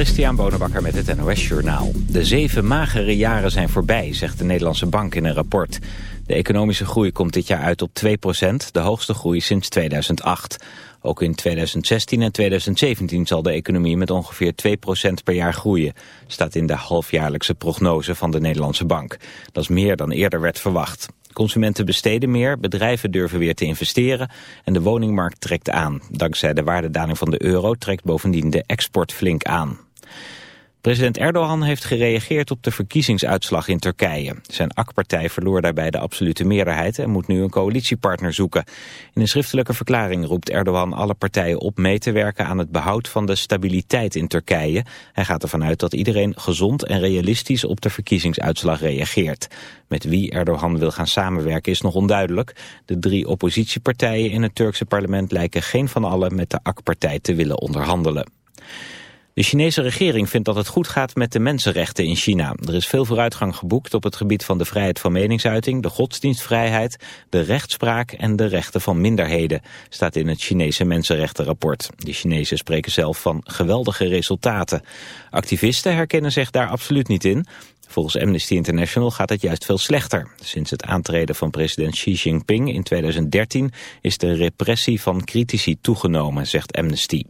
Christian Bonenbakker met het NOS Journaal. De zeven magere jaren zijn voorbij, zegt de Nederlandse Bank in een rapport. De economische groei komt dit jaar uit op 2% de hoogste groei sinds 2008. Ook in 2016 en 2017 zal de economie met ongeveer 2% per jaar groeien, staat in de halfjaarlijkse prognose van de Nederlandse Bank. Dat is meer dan eerder werd verwacht. Consumenten besteden meer, bedrijven durven weer te investeren en de woningmarkt trekt aan. Dankzij de waardedaling van de euro trekt bovendien de export flink aan. President Erdogan heeft gereageerd op de verkiezingsuitslag in Turkije. Zijn AK-partij verloor daarbij de absolute meerderheid en moet nu een coalitiepartner zoeken. In een schriftelijke verklaring roept Erdogan alle partijen op mee te werken aan het behoud van de stabiliteit in Turkije. Hij gaat ervan uit dat iedereen gezond en realistisch op de verkiezingsuitslag reageert. Met wie Erdogan wil gaan samenwerken is nog onduidelijk. De drie oppositiepartijen in het Turkse parlement lijken geen van allen met de AK-partij te willen onderhandelen. De Chinese regering vindt dat het goed gaat met de mensenrechten in China. Er is veel vooruitgang geboekt op het gebied van de vrijheid van meningsuiting, de godsdienstvrijheid, de rechtspraak en de rechten van minderheden, staat in het Chinese mensenrechtenrapport. De Chinezen spreken zelf van geweldige resultaten. Activisten herkennen zich daar absoluut niet in. Volgens Amnesty International gaat het juist veel slechter. Sinds het aantreden van president Xi Jinping in 2013 is de repressie van critici toegenomen, zegt Amnesty.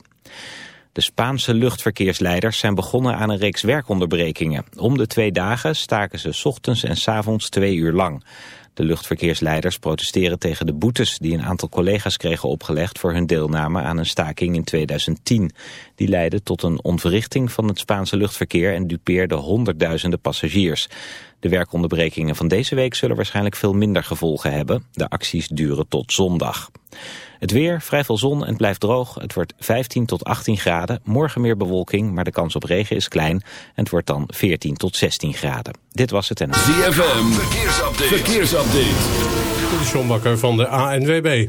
De Spaanse luchtverkeersleiders zijn begonnen aan een reeks werkonderbrekingen. Om de twee dagen staken ze ochtends en s avonds twee uur lang. De luchtverkeersleiders protesteren tegen de boetes die een aantal collega's kregen opgelegd voor hun deelname aan een staking in 2010. Die leidde tot een ontwrichting van het Spaanse luchtverkeer en dupeerde honderdduizenden passagiers. De werkonderbrekingen van deze week zullen waarschijnlijk veel minder gevolgen hebben. De acties duren tot zondag. Het weer, vrij veel zon en het blijft droog. Het wordt 15 tot 18 graden. Morgen meer bewolking, maar de kans op regen is klein. En het wordt dan 14 tot 16 graden. Dit was het en... ZFM, verkeersupdate. verkeersupdate. De Sjombakker van de ANWB.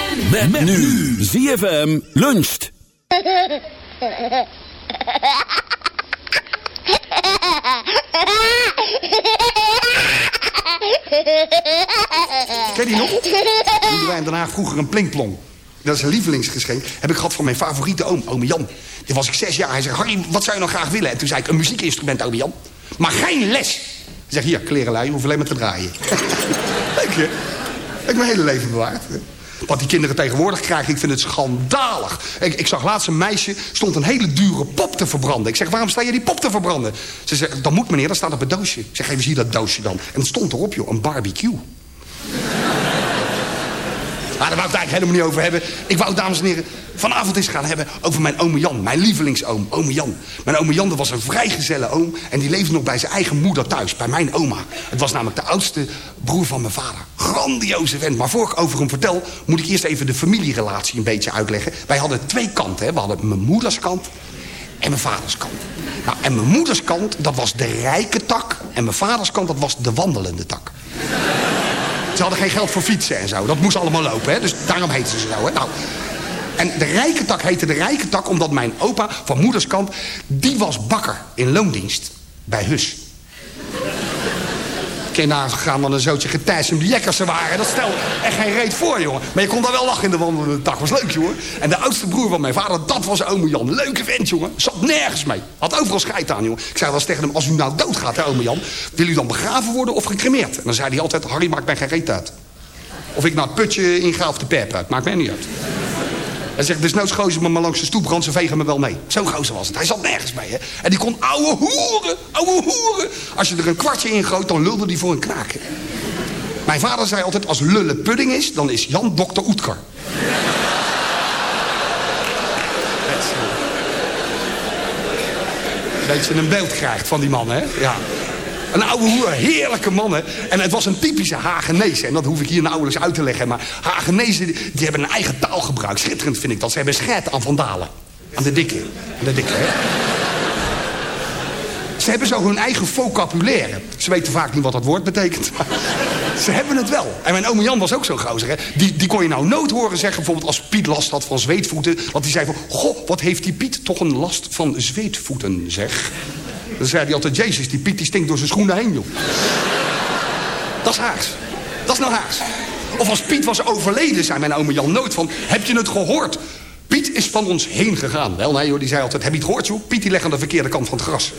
Met, nu. ZFM luncht. Ken je die nog? Noemden wij in Den Haag vroeger een plinkplong. Dat is een lievelingsgeschenk. Heb ik gehad van mijn favoriete oom, ome Jan. Toen was ik zes jaar. Hij zei, Harry, wat zou je nou graag willen? En toen zei ik, een muziekinstrument, ome Jan. Maar geen les. Hij zegt, hier, klerenlui, je hoeft alleen maar te draaien. Leuk, hè? Heb ik mijn hele leven bewaard. Wat die kinderen tegenwoordig krijgen, ik vind het schandalig. Ik, ik zag laatst een meisje, stond een hele dure pop te verbranden. Ik zeg, waarom sta je die pop te verbranden? Ze zegt, dat moet meneer, dat staat op het doosje. Ik zeg, even zie dat doosje dan. En het stond erop, joh, een barbecue. Maar daar wou ik het eigenlijk helemaal niet over hebben. Ik wou, dames en heren, vanavond eens gaan hebben over mijn oom Jan. Mijn lievelingsoom, oom Jan. Mijn oom Jan dat was een vrijgezelle oom. En die leefde nog bij zijn eigen moeder thuis, bij mijn oma. Het was namelijk de oudste broer van mijn vader. Grandioze vent. Maar voor ik over hem vertel, moet ik eerst even de familierelatie een beetje uitleggen. Wij hadden twee kanten. Hè. We hadden mijn moeders kant en mijn vaders kant. Nou, en mijn moeders kant, dat was de rijke tak. En mijn vaders kant, dat was de wandelende tak. Ze hadden geen geld voor fietsen en zo. Dat moest allemaal lopen, hè? dus daarom heten ze zo. Hè? Nou, en de rijke tak heette de rijke tak omdat mijn opa van moeders kant... die was bakker in loondienst bij Hus. Kun je nagaan wat een zootje getijs de jekkers ze waren. Dat stel echt geen reet voor, jongen. Maar je kon daar wel lachen in de wandelende tak. Was leuk, jongen. En de oudste broer van mijn vader, dat was ome Jan. Leuke vent, jongen. Zat nergens mee. Had overal scheid aan, jongen. Ik zei wel eens tegen hem, als u nou doodgaat, hè, ome Jan... wil u dan begraven worden of gecremeerd? En dan zei hij altijd, Harry, maakt mij geen reet uit. Of ik naar het putje inga of de pep uit. Maakt mij niet uit. Hij zegt, desnoods gozer me maar langs de stoeprand, ze vegen me wel mee. Zo'n gozer was het. Hij zat nergens mee, hè. En die kon ouwe hoeren, ouwe hoeren. Als je er een kwartje in gooit, dan lulde die voor een knaken. Mijn vader zei altijd, als lullen pudding is, dan is Jan dokter Oetker. Dat je een beeld krijgt van die man, hè? Ja. Een oude hoer, heerlijke mannen. En het was een typische Hagenees. En dat hoef ik hier nauwelijks uit te leggen. Maar Hagenezen, die, hebben een eigen taalgebruik. Schitterend vind ik dat. Ze hebben scheid aan vandalen. Aan de dikke. Aan de dikke, hè? Ze hebben zo hun eigen vocabulaire. Ze weten vaak niet wat dat woord betekent. Ze hebben het wel. En mijn oom Jan was ook zo gozer. Hè? Die, die kon je nou nooit horen zeggen, bijvoorbeeld als Piet last had van zweetvoeten. Want die zei van, goh, wat heeft die Piet toch een last van zweetvoeten, zeg. Dan zei hij altijd, Jezus, die Piet die stinkt door zijn schoenen heen, joh. Dat is Haags. Dat is nou Haags. Of als Piet was overleden, zei mijn oom Jan nooit van... heb je het gehoord? Piet is van ons heen gegaan. Wel, nee hoor, die zei altijd, heb je het gehoord, joh? Piet die legt aan de verkeerde kant van het gras.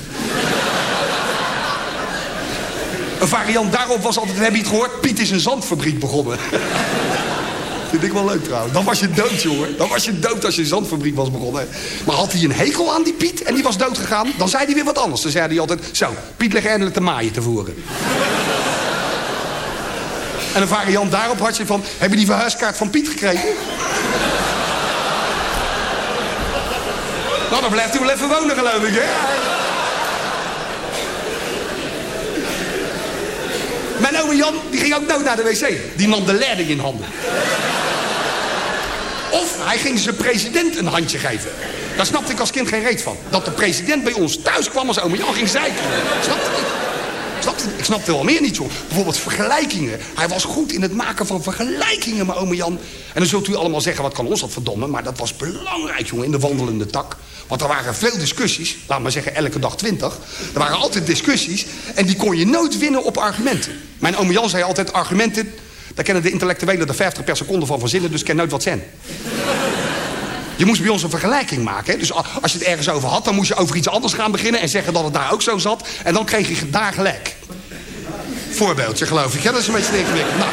Een variant daarop was altijd, heb je het gehoord? Piet is een zandfabriek begonnen. Vind ik wel leuk trouwens. Dan was je dood, jongen. Dan was je dood als je zandfabriek was begonnen. Maar had hij een hekel aan die Piet en die was dood gegaan... dan zei hij weer wat anders. Dan zei hij altijd, zo, Piet ligt eindelijk de maaien te voeren. En een variant daarop had je van... heb je die verhuiskaart van Piet gekregen? nou, dan blijft hij wel even wonen, geloof ik, hè? Mijn oom Jan die ging ook nooit naar de wc. Die nam de leiding in handen. Hij ging zijn president een handje geven. Daar snapte ik als kind geen reet van. Dat de president bij ons thuis kwam als oom Jan ging zeiken. Snapte ik? Snapte, ik snapte wel meer niet, joh. Bijvoorbeeld vergelijkingen. Hij was goed in het maken van vergelijkingen, mijn ome Jan. En dan zult u allemaal zeggen, wat kan ons dat verdomme? Maar dat was belangrijk, jongen, in de wandelende tak. Want er waren veel discussies. Laat maar zeggen, elke dag twintig. Er waren altijd discussies. En die kon je nooit winnen op argumenten. Mijn ome Jan zei altijd, argumenten... daar kennen de intellectuelen er 50 per seconde van verzinnen... dus ken nooit wat zijn. Je moest bij ons een vergelijking maken. Hè? Dus als je het ergens over had, dan moest je over iets anders gaan beginnen... en zeggen dat het daar ook zo zat. En dan kreeg je daar gelijk. Voorbeeldje, geloof ik. hè? Dat is een beetje ingewikkeld. Nou,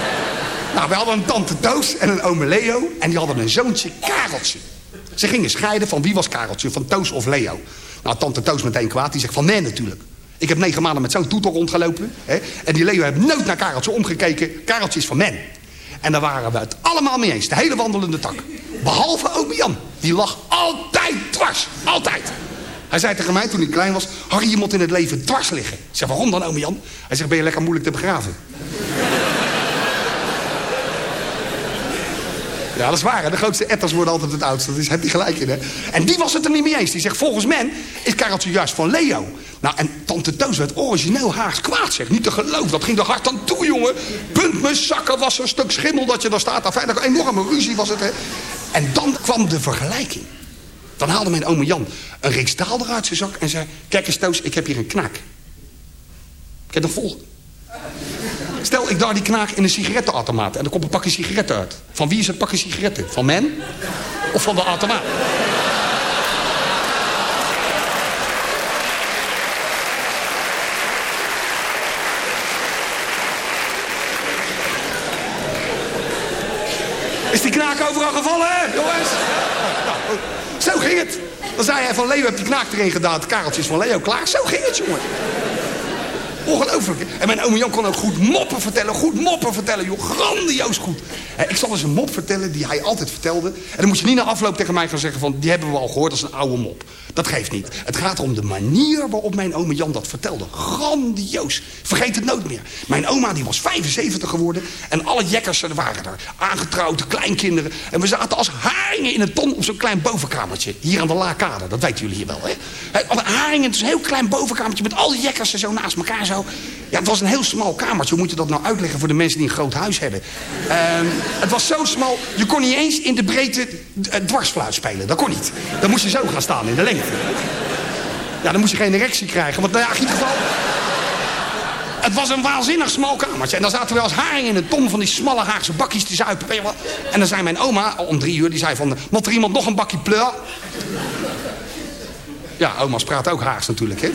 nou, we hadden een tante Toos en een ome Leo... en die hadden een zoontje Kareltje. Ze gingen scheiden van wie was Kareltje, van Toos of Leo. Nou, tante Toos meteen kwaad, die zegt van nee natuurlijk. Ik heb negen maanden met zo'n toetel rondgelopen. Hè? En die Leo heeft nooit naar Kareltje omgekeken. Kareltje is van men. En daar waren we het allemaal mee eens. De hele wandelende tak. Behalve ome Jan. Die lag altijd dwars. Altijd. Hij zei tegen mij toen ik klein was... Harry, je moet in het leven dwars liggen. Ik zeg, waarom dan, ome Jan? Hij zegt, ben je lekker moeilijk te begraven? Ja, dat is waar. Hè? De grootste etters worden altijd het oudste. Dat is, heb je gelijk in, hè? En die was het er niet mee eens. Die zegt, volgens men is Kareltje juist van Leo. Nou, en tante Toos werd origineel Haags kwaad, zeg. Niet te geloven. Dat ging er hard aan toe, jongen. Punt mijn zakken was een stuk schimmel dat je daar staat. Enfin, een enorme ruzie was het, hè? En dan kwam de vergelijking. Dan haalde mijn ome Jan een reeks taal eruit zijn zak en zei... Kijk eens, Toos, ik heb hier een knaak. Ik heb een vol. Stel, ik daar die knaak in een sigarettenautomaat... en er komt een pakje sigaretten uit. Van wie is het pakje sigaretten? Van men? Of van de automaat? Is die knaak overal gevallen, hè, jongens? Nou, zo ging het. Dan zei hij van Leo, heb die knaak erin gedaan. Het kareltje is van Leo klaar. Zo ging het, jongen. Ongelooflijk. En mijn oom Jan kon ook goed moppen vertellen. Goed moppen vertellen, joh. Grandioos goed. Ik zal eens een mop vertellen die hij altijd vertelde. En dan moet je niet na afloop tegen mij gaan zeggen van... die hebben we al gehoord, is een oude mop. Dat geeft niet. Het gaat om de manier waarop mijn oom Jan dat vertelde. Grandioos. Vergeet het nooit meer. Mijn oma die was 75 geworden. En alle jekkers er waren er. Aangetrouwde kleinkinderen. En we zaten als haringen in een ton op zo'n klein bovenkamertje. Hier aan de Laakade. Dat weten jullie hier wel? Hè, Alle haringen, het is een heel klein bovenkamertje... met al die jekkers er zo naast elkaar zo. Ja, het was een heel smal kamertje. Hoe moet je dat nou uitleggen voor de mensen die een groot huis hebben? Ehm, het was zo smal, je kon niet eens in de breedte eh, dwarsfluit spelen. Dat kon niet. Dan moest je zo gaan staan in de lengte. Ja, dan moest je geen erectie krijgen. Want nou ja, in ieder geval... Het was een waanzinnig smal kamertje. En dan zaten we als haring in een ton van die smalle Haagse bakjes te zuipen. En dan zei mijn oma, om drie uur, die zei van... Moet er iemand nog een bakje pleur? Ja, oma's praten ook Haags natuurlijk, hè.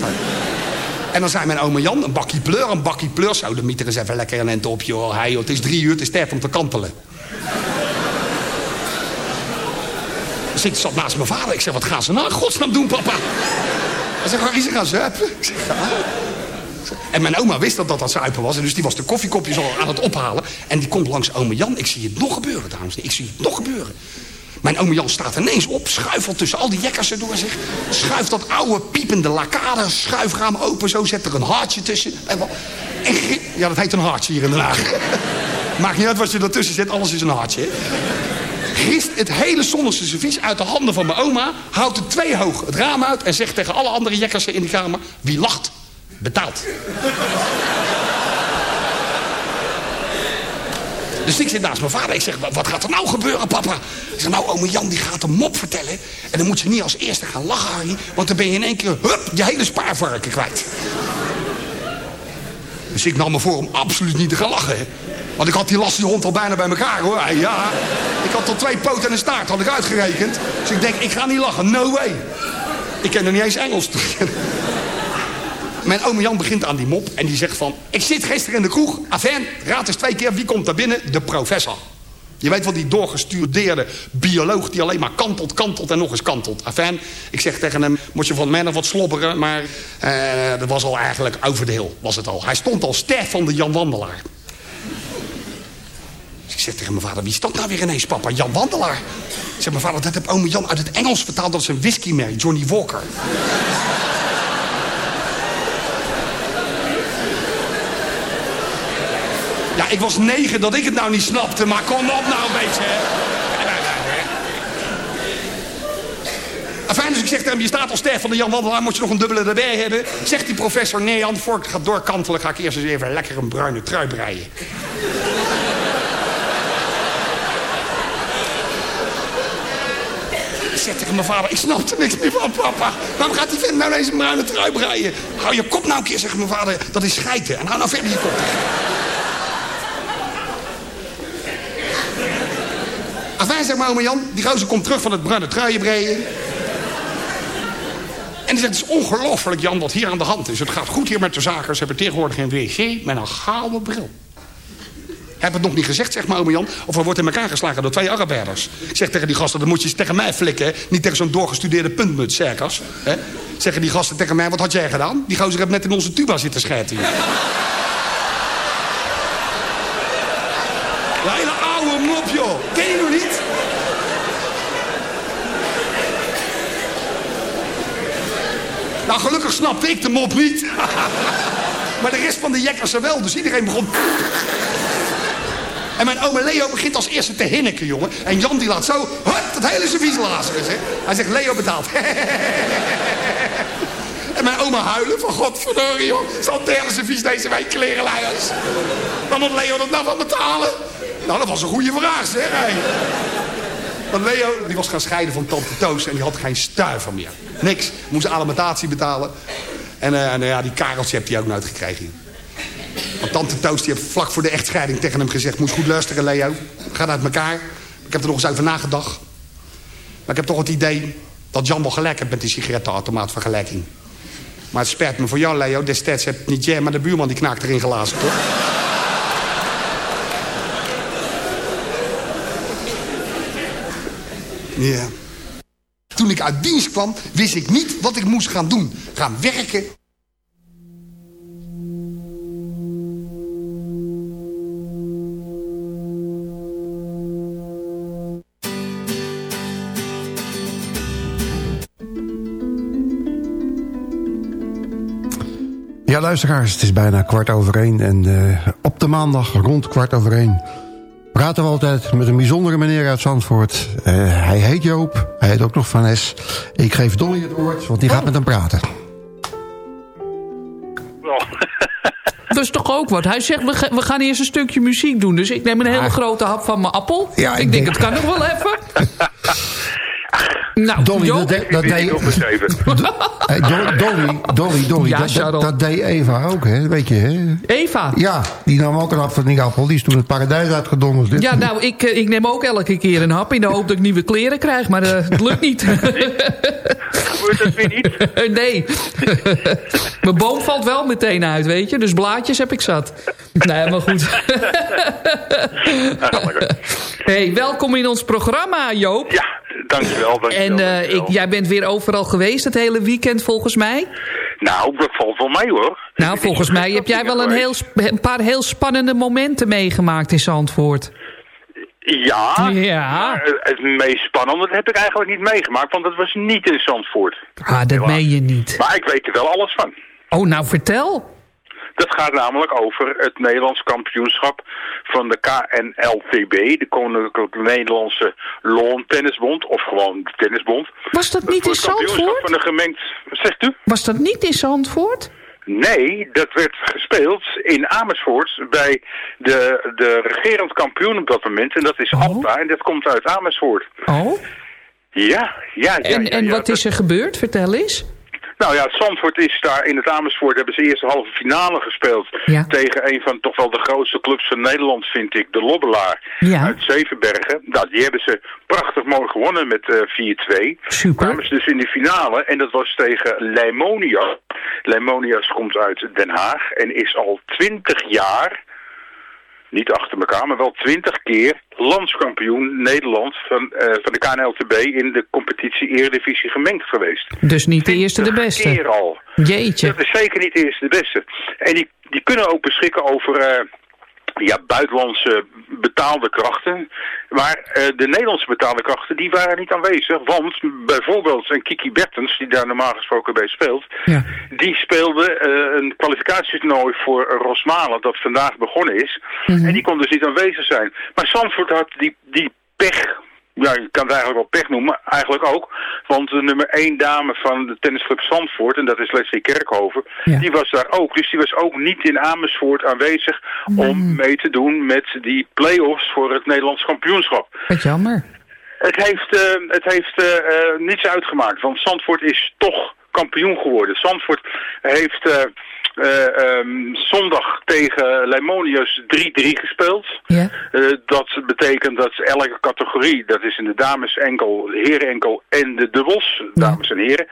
En dan zei mijn oma Jan, een bakje pleur, een bakje pleur. Zo, de mieter eens even lekker een ent op, joh. Hij. Het is drie uur, het is tijd om te kantelen. Dus ik zat naast mijn vader. Ik zeg, wat gaan ze nou in godsnaam doen, papa? Hij zegt, Harry, ze gaan zuipen. Ik ja. En mijn oma wist dat dat zuipen was. En dus die was de koffiekopjes al aan het ophalen. En die komt langs ome Jan. Ik zie het nog gebeuren, dames. Ik zie het nog gebeuren. Mijn ome Jan staat ineens op, schuifelt tussen al die jekkers door zich. Schuift dat oude piepende lakade, schuifraam open, zo zet er een hartje tussen. En ja, dat heet een hartje hier in Den Haag. Maakt niet uit wat je ertussen zet, alles is een hartje. hè. Het hele zonnigste servies uit de handen van mijn oma, houdt het twee hoog het raam uit en zegt tegen alle andere jekkers in die kamer: wie lacht, betaalt. Dus ik zit naast mijn vader. Ik zeg, "Wa- wat gaat er nou gebeuren, papa? Ik zeg, nou, ome Jan die gaat een mop vertellen. En dan moet je niet als eerste gaan lachen, Harry. Want dan ben je in één keer, hup, je hele spaarvarken kwijt. Dus ik nam me voor om absoluut niet te gaan lachen. Want ik had die lastige hond al bijna bij elkaar, hoor. Ja, ik had tot twee poten en een staart, had ik uitgerekend. Dus ik denk, ik ga niet lachen, no way. Ik ken er niet eens Engels. Mijn oom Jan begint aan die mop en die zegt van... Ik zit gisteren in de kroeg. Afijn, raad eens twee keer wie komt daar binnen? De professor. Je weet wel, die doorgestudeerde bioloog... die alleen maar kantelt, kantelt en nog eens kantelt. Afijn, ik zeg tegen hem... Moet je van mij nog wat slobberen? Maar eh, dat was al eigenlijk over was het al. Hij stond al ster van de Jan Wandelaar. Dus ik zeg tegen mijn vader, wie is dat nou weer ineens, papa? Jan Wandelaar. Ik zeg, mijn vader, dat heb oom Jan uit het Engels vertaald. Dat een whiskymerk, Johnny Walker. Ik was negen dat ik het nou niet snapte, maar kom op nou een beetje. hè. Afijn, dus ik zeg tegen hem, je staat al ster van de Jan Wandelaar, moet je nog een dubbele erbij hebben? Zegt die professor, nee Jan, ik ga doorkantelen, ga ik eerst eens even lekker een bruine trui breien. Ik zeg tegen mijn vader, ik snap er niks meer van, papa. Waarom gaat die vent nou ineens een bruine trui breien? Hou je kop nou een keer, zegt mijn vader, dat is schijten. En hou nou verder je kop dicht. Afijn, zeg maar, oma Jan, die gozer komt terug van het bruine truien breien. En die zegt, het is ongelooflijk, Jan, wat hier aan de hand is. Het gaat goed hier met de zaken. Ze hebben tegenwoordig een wc met een gouden bril. Heb het nog niet gezegd, zegt maar, oma Jan. Of er wordt in elkaar geslagen door twee Arabiërs. Ik zeg tegen die gasten, dan moet je eens tegen mij flikken. Niet tegen zo'n doorgestudeerde puntmuts, hè. Zeggen die gasten tegen mij, wat had jij gedaan? Die gozer heeft net in onze tuba zitten schijten hier. Een hele oude mop, joh. Ken je nog niet? Nou, gelukkig snapte ik de mop niet. maar de rest van de jekkers er wel, dus iedereen begon... En mijn oma Leo begint als eerste te hinniken, jongen. En Jan die laat zo, hup, dat hele servies lazeren, zeg. Hij zegt, Leo betaalt. en mijn oma huilen van, godverdorie, joh. Zal het derde servies deze week klerenleiers. Dan moet Leo dat nou van betalen? Nou, dat was een goede vraag, zeg. Hey. Want Leo die was gaan scheiden van tante Toos en die had geen stuiver meer. Niks. Moest alimentatie betalen. En eh, nou ja, die kareltje heeft hij ook nooit gekregen. Want tante Toos die heeft vlak voor de echtscheiding tegen hem gezegd... moet je goed luisteren, Leo. Gaat uit elkaar. Ik heb er nog eens over nagedacht. Maar ik heb toch het idee dat Jan wel gelijk heeft met die sigarettenautomaat vergelijking. Maar het spijt me voor jou, Leo. Destijds heb niet jij, maar de buurman die knaakt erin gelazen, toch? Ja. Toen ik uit dienst kwam, wist ik niet wat ik moest gaan doen. Gaan werken Ja, luisteraars, het is bijna kwart over één. En eh, op de maandag rond kwart over één praten we altijd met een bijzondere meneer uit Zandvoort. Eh, hij heet Joop, hij heet ook nog Van S. Ik geef Dolly het woord, want die gaat met hem praten. Dat is toch ook wat. Hij zegt, we, ga- we gaan eerst een stukje muziek doen. Dus ik neem een hele grote hap van mijn appel. Ja, ik, ik denk, denk- het kan nog wel even. nou, Dolly, dat, deed- dat deed... Eh, Dolly, Dolly, Dolly, Dolly Ja, dat, dat, dat deed Eva ook, hè? Weet je, hè? Eva. Ja, die nam ook een hap van die appel. Die is toen het paradijs uitgedonderd. Dit- Ja, nou, ik, eh, ik neem ook elke keer een hap in de hoop dat ik nieuwe kleren krijg. Maar eh, het lukt niet. Gebeurt dat weer niet? nee. Mijn boom valt wel meteen uit, weet je. Dus blaadjes heb ik zat. Nee, maar goed. hey, welkom in ons programma, Joop. Ja, dankjewel. dankjewel En eh, ik, jij bent weer overal geweest het hele weekend, volgens mij. Nou, dat valt wel mee hoor. Nou, volgens mij heb jij wel een, heel, een paar heel spannende momenten meegemaakt in Zandvoort. Ja, Ja. het meest spannende heb ik eigenlijk niet meegemaakt, want dat was niet in Zandvoort. Ah, dat meen je niet. Maar ik weet er wel alles van. Oh, nou vertel. Dat gaat namelijk over het Nederlands kampioenschap van de KNLTB, de Koninklijke Nederlandse Lawn Tennisbond, of gewoon de Tennisbond. Was dat niet in Zandvoort? van de gemengd... Zegt u? Was dat niet in Zandvoort? Nee, dat werd gespeeld in Amersfoort bij de, de regerend kampioen op dat moment. En dat is Alta en dat komt uit Amersfoort. Oh? Ja, ja, ja. En, ja, en ja, wat dat- is er gebeurd? Vertel eens. Nou ja, Zandvoort is daar in het Amersfoort hebben ze eerst de halve finale gespeeld. Ja. Tegen een van toch wel de grootste clubs van Nederland, vind ik, de Lobbelaar Ja. uit Zevenbergen. Nou, die hebben ze prachtig mooi gewonnen met eh 4-2. Super. Kwamen ze dus in de finale en dat was tegen Leimonia. Leimonias komt uit Den Haag en is al 20 jaar, niet achter elkaar, maar wel 20 keer landskampioen Nederland van, eh, van de KNLTB in de competitie Eredivisie gemengd geweest. Dus niet de eerste de beste. keer al. Jeetje. Dat is zeker niet de eerste de beste. En die, die kunnen ook beschikken over eh, ja, buitenlandse betaalde krachten. Maar eh, de Nederlandse betaalde krachten, die waren niet aanwezig. Want bijvoorbeeld een Kiki Bertens, die daar normaal gesproken bij speelt... Ja. die speelde eh, een kwalificatietoernooi voor Rosmalen, dat vandaag begonnen is. En die kon dus niet aanwezig zijn. Maar Zandvoort had die, die pech... Ja, je kan het eigenlijk wel pech noemen, eigenlijk ook. Want de nummer 1 dame van de tennisclub Zandvoort, en dat is Leslie Kerkhoven, Ja. die was daar ook. Dus die was ook niet in Amersfoort aanwezig om mee te doen met die play-offs voor het Nederlands kampioenschap. Wat jammer. Het heeft, eh, het heeft eh, eh, niets uitgemaakt, want Zandvoort is toch kampioen geworden. Zandvoort heeft eh, eh, ehm, zondag tegen Leimonius 3-3 gespeeld. Ja. Eh, dat betekent dat elke categorie, dat is in de dames enkel, de heren enkel en de dubbels, dames en heren,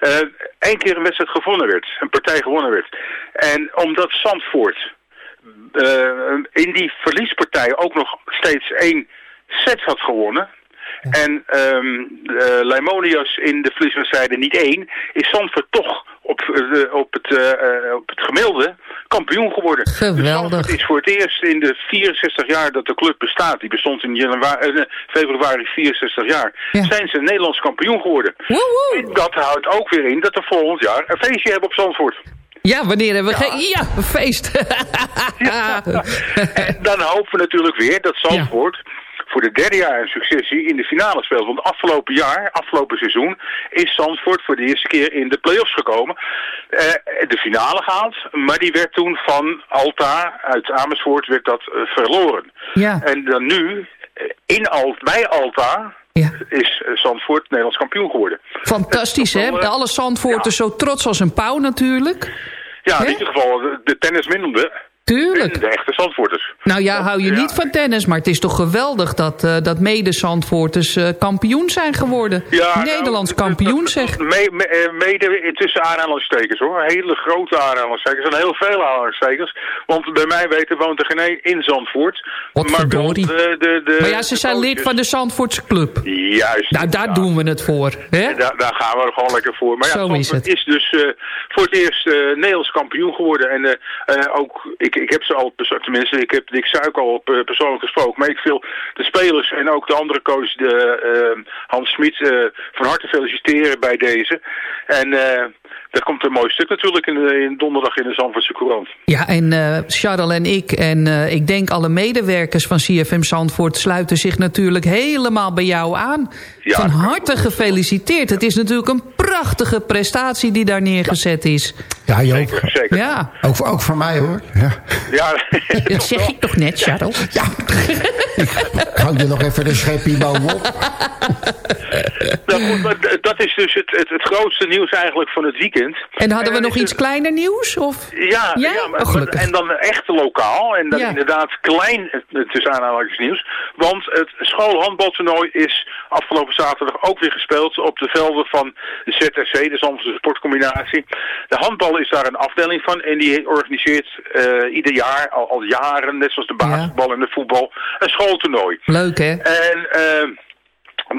eh, één keer een wedstrijd gewonnen werd, een partij gewonnen werd. En omdat Zandvoort in die verliespartij ook nog steeds één set had gewonnen. En ehm eh, Leimonius in de verlieswedstrijden niet één, is Zandvoort toch op, eh, op, het, eh, op het gemiddelde kampioen geworden. Dus Geweldig. Zandvoort is voor het eerst in de 64 jaar dat de club bestaat, die bestond in januari, februari 64 jaar, Ja. zijn ze Nederlands kampioen geworden. Woehoe. En dat houdt ook weer in dat we volgend jaar een feestje hebben op Zandvoort. Ja, wanneer hebben we geen... Ja, een feest. En dan hopen we natuurlijk weer dat Zandvoort voor de derde jaar in successie in de finale speelt. Want afgelopen jaar, afgelopen seizoen, is Zandvoort voor de eerste keer in de play-offs gekomen. Eh, de finale gehaald, maar die werd toen van Alta uit Amersfoort werd dat eh, verloren. Ja. En dan nu, eh, in Al bij Alta, Ja. is Zandvoort Nederlands kampioen geworden. Fantastisch, hè? Eh, Alle Zandvoorters zo trots als een pauw natuurlijk. Ja, in ieder geval de, de tennisminnende Tuurlijk. en de echte Zandvoorters. Nou ja, hou je Ja. niet van tennis, maar het is toch geweldig dat, eh, dat mede-Zandvoorters eh, kampioen zijn geworden. Ja, Nederlands nou, kampioen dat- zeg. me- me- eh, mede intussen aanhalingstekens hoor. Hele grote aanhalingstekens. En heel veel aanhalingstekens. Want bij mij weten woont er geen één in Zandvoort. Wat maar verdorie. de, de, de, Maar ja, ze de zijn lid van de Zandvoortse club. Juist. Nou, daar ja. doen we het voor. Hè? Daar, daar gaan we er gewoon lekker voor. Maar ja, Zo is het. is dus voor het eerst Nederlands kampioen geworden. En ook, ik ik, heb ze al, tenminste, ik heb Dick Suik al eh, persoonlijk gesproken. Maar ik wil de spelers en ook de andere coach, de, eh, Hans Smit, eh, van harte feliciteren bij deze. En daar komt een mooi stuk natuurlijk in, in donderdag in de Zandvoortse Courant. Ja, en eh Charles en ik en eh, ik denk alle medewerkers van CFM Zandvoort... sluiten zich natuurlijk helemaal bij jou aan. Ja, van dat harte gefeliciteerd. Het is natuurlijk een prachtige prestatie die daar neergezet is. Ja, Joop. Zeker, zeker. Ja, Ook, voor- ook voor mij hoor. Ja, Ja, dat zeg ik toch net, Charles? ja. ik er nog even de schepje bovenop. Nou goed, maar d- dat is dus het, het, het grootste nieuws eigenlijk van het weekend. En hadden we nog iets het- kleiner nieuws? Of? Ja, ja maar, Oh, en dan echt lokaal. En dan Ja. inderdaad klein tussen aanhalingsnieuws. Want het schoolhandbaltoernooi is afgelopen zaterdag ook weer gespeeld op de velden van de ZRC, de Zandvoortse Sportcombinatie. De handbal is daar een afdeling van en die organiseert eh, ieder jaar, al, al jaren, net zoals de basketbal en de voetbal, een schooltoernooi. Leuk, hè? En eh,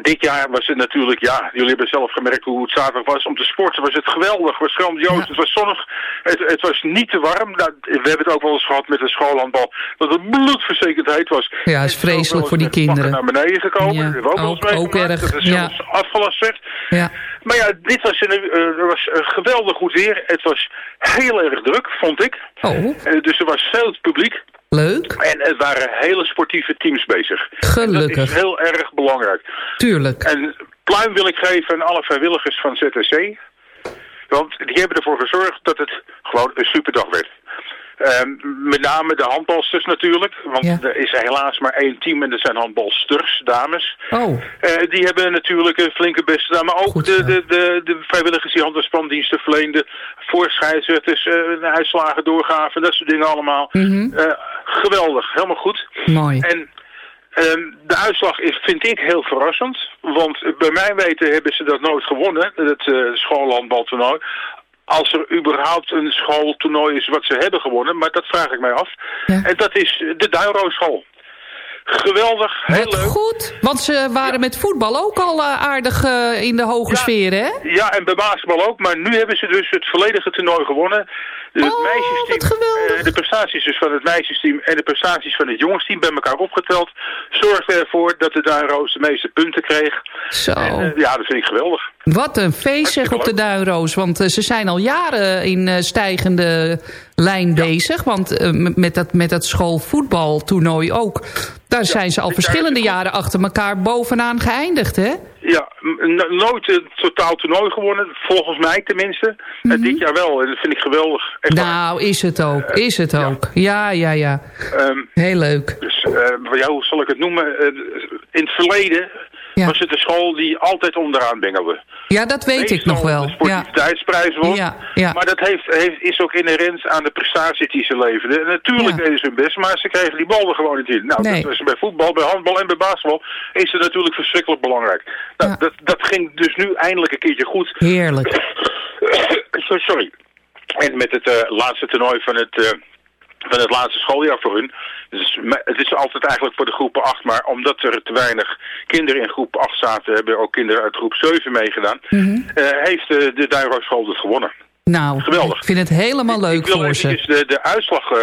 dit jaar was het natuurlijk, ja, jullie hebben zelf gemerkt hoe het zaterdag was. Om te sporten was het geweldig, was grandioos, Ja. het was zonnig, het, het was niet te warm. Nou, we hebben het ook wel eens gehad met de schoolhandbal, dat het bloedverzekerd heet was. Ja, is vreselijk voor die kinderen. naar beneden gekomen, Ja, we ook ook- ook erg, Dat het ja. afgelast werd. Ja. Maar ja, dit was, een, eh, was eh, geweldig goed weer. Het was heel erg druk, vond ik. Oh, Eh, dus er was veel publiek. Leuk. En er waren hele sportieve teams bezig. En dat Gelukkig. is heel erg belangrijk. Tuurlijk. En pluim wil ik geven aan alle vrijwilligers van ZTC. Want die hebben ervoor gezorgd dat het gewoon een superdag werd. Ehm, met name de handbalsters natuurlijk. Want Ja. er is helaas maar één team en dat zijn handbalsters, dames. Oh, Eh, die hebben natuurlijk een flinke best gedaan. Maar ook Goed de, de, de, de vrijwilligers die handelspandiensten verleenden. Voor scheidsrechters, eh, uitslagen doorgaven. Dat soort dingen allemaal. Mhm. Eh, geweldig, helemaal goed. mooi. En ehm, de uitslag is, vind ik heel verrassend. Want bij mijn weten hebben ze dat nooit gewonnen, het uh, schoolhandbaltoernooi. Als er überhaupt een schooltoernooi is wat ze hebben gewonnen, maar dat vraag ik mij af. Ja. En dat is de Duiro-school. Geweldig, heel Wat leuk. goed, want ze waren met voetbal ook al eh, aardig eh, in de hoge Ja. sfeer, hè? Ja, en bij basketbal ook. Maar nu hebben ze dus het volledige toernooi gewonnen. Dus het Oh, meisjesteam, eh, de prestaties dus van het meisjesteam en de prestaties van het jongensteam bij elkaar opgeteld, zorgden ervoor dat de Duinroos de meeste punten kreeg. Zo. En, ja, dat vind ik geweldig. Wat een feest zeg op de Duinroos. Want ze zijn al jaren in stijgende lijn bezig. Want met dat, met dat schoolvoetbaltoernooi ook. Daar zijn ze al verschillende jaren achter elkaar bovenaan geëindigd, hè? Ja, nooit een totaal toernooi gewonnen, volgens mij tenminste. En dit jaar wel, en dat vind ik geweldig. Echt waar. Mhm. Nou, is het ook. Is het ook. Ja, ja, ja. Ehm, Heel leuk. Dus, eh, ja, hoe zal ik het noemen? Eh, in het verleden Ja. was het een school die altijd onderaan bengelde. Ja, dat weet ik nog wel. De Ja. sportiviteitsprijs won. Ja, ja. Maar dat heeft, heeft, is ook inherent aan de prestatie die ze leverden. En natuurlijk deden ze hun best, maar ze kregen die bal er gewoon niet in. Nou, Nee. dat was bij voetbal, bij handbal en bij basketbal is het natuurlijk verschrikkelijk belangrijk. Nou, dat, dat ging dus nu eindelijk een keertje goed. Heerlijk. Sorry. En met het eh, laatste toernooi van het, eh, van het laatste schooljaar voor hun. Dus, het is altijd eigenlijk voor de groepen 8, maar omdat er te weinig kinderen in groep 8 zaten, hebben ook kinderen uit groep 7 meegedaan. Mhm. eh, heeft eh, de Duinrooschool het gewonnen. Nou, Geweldig. ik vind het helemaal leuk Ik wil voor ze. de, de uitslag eh,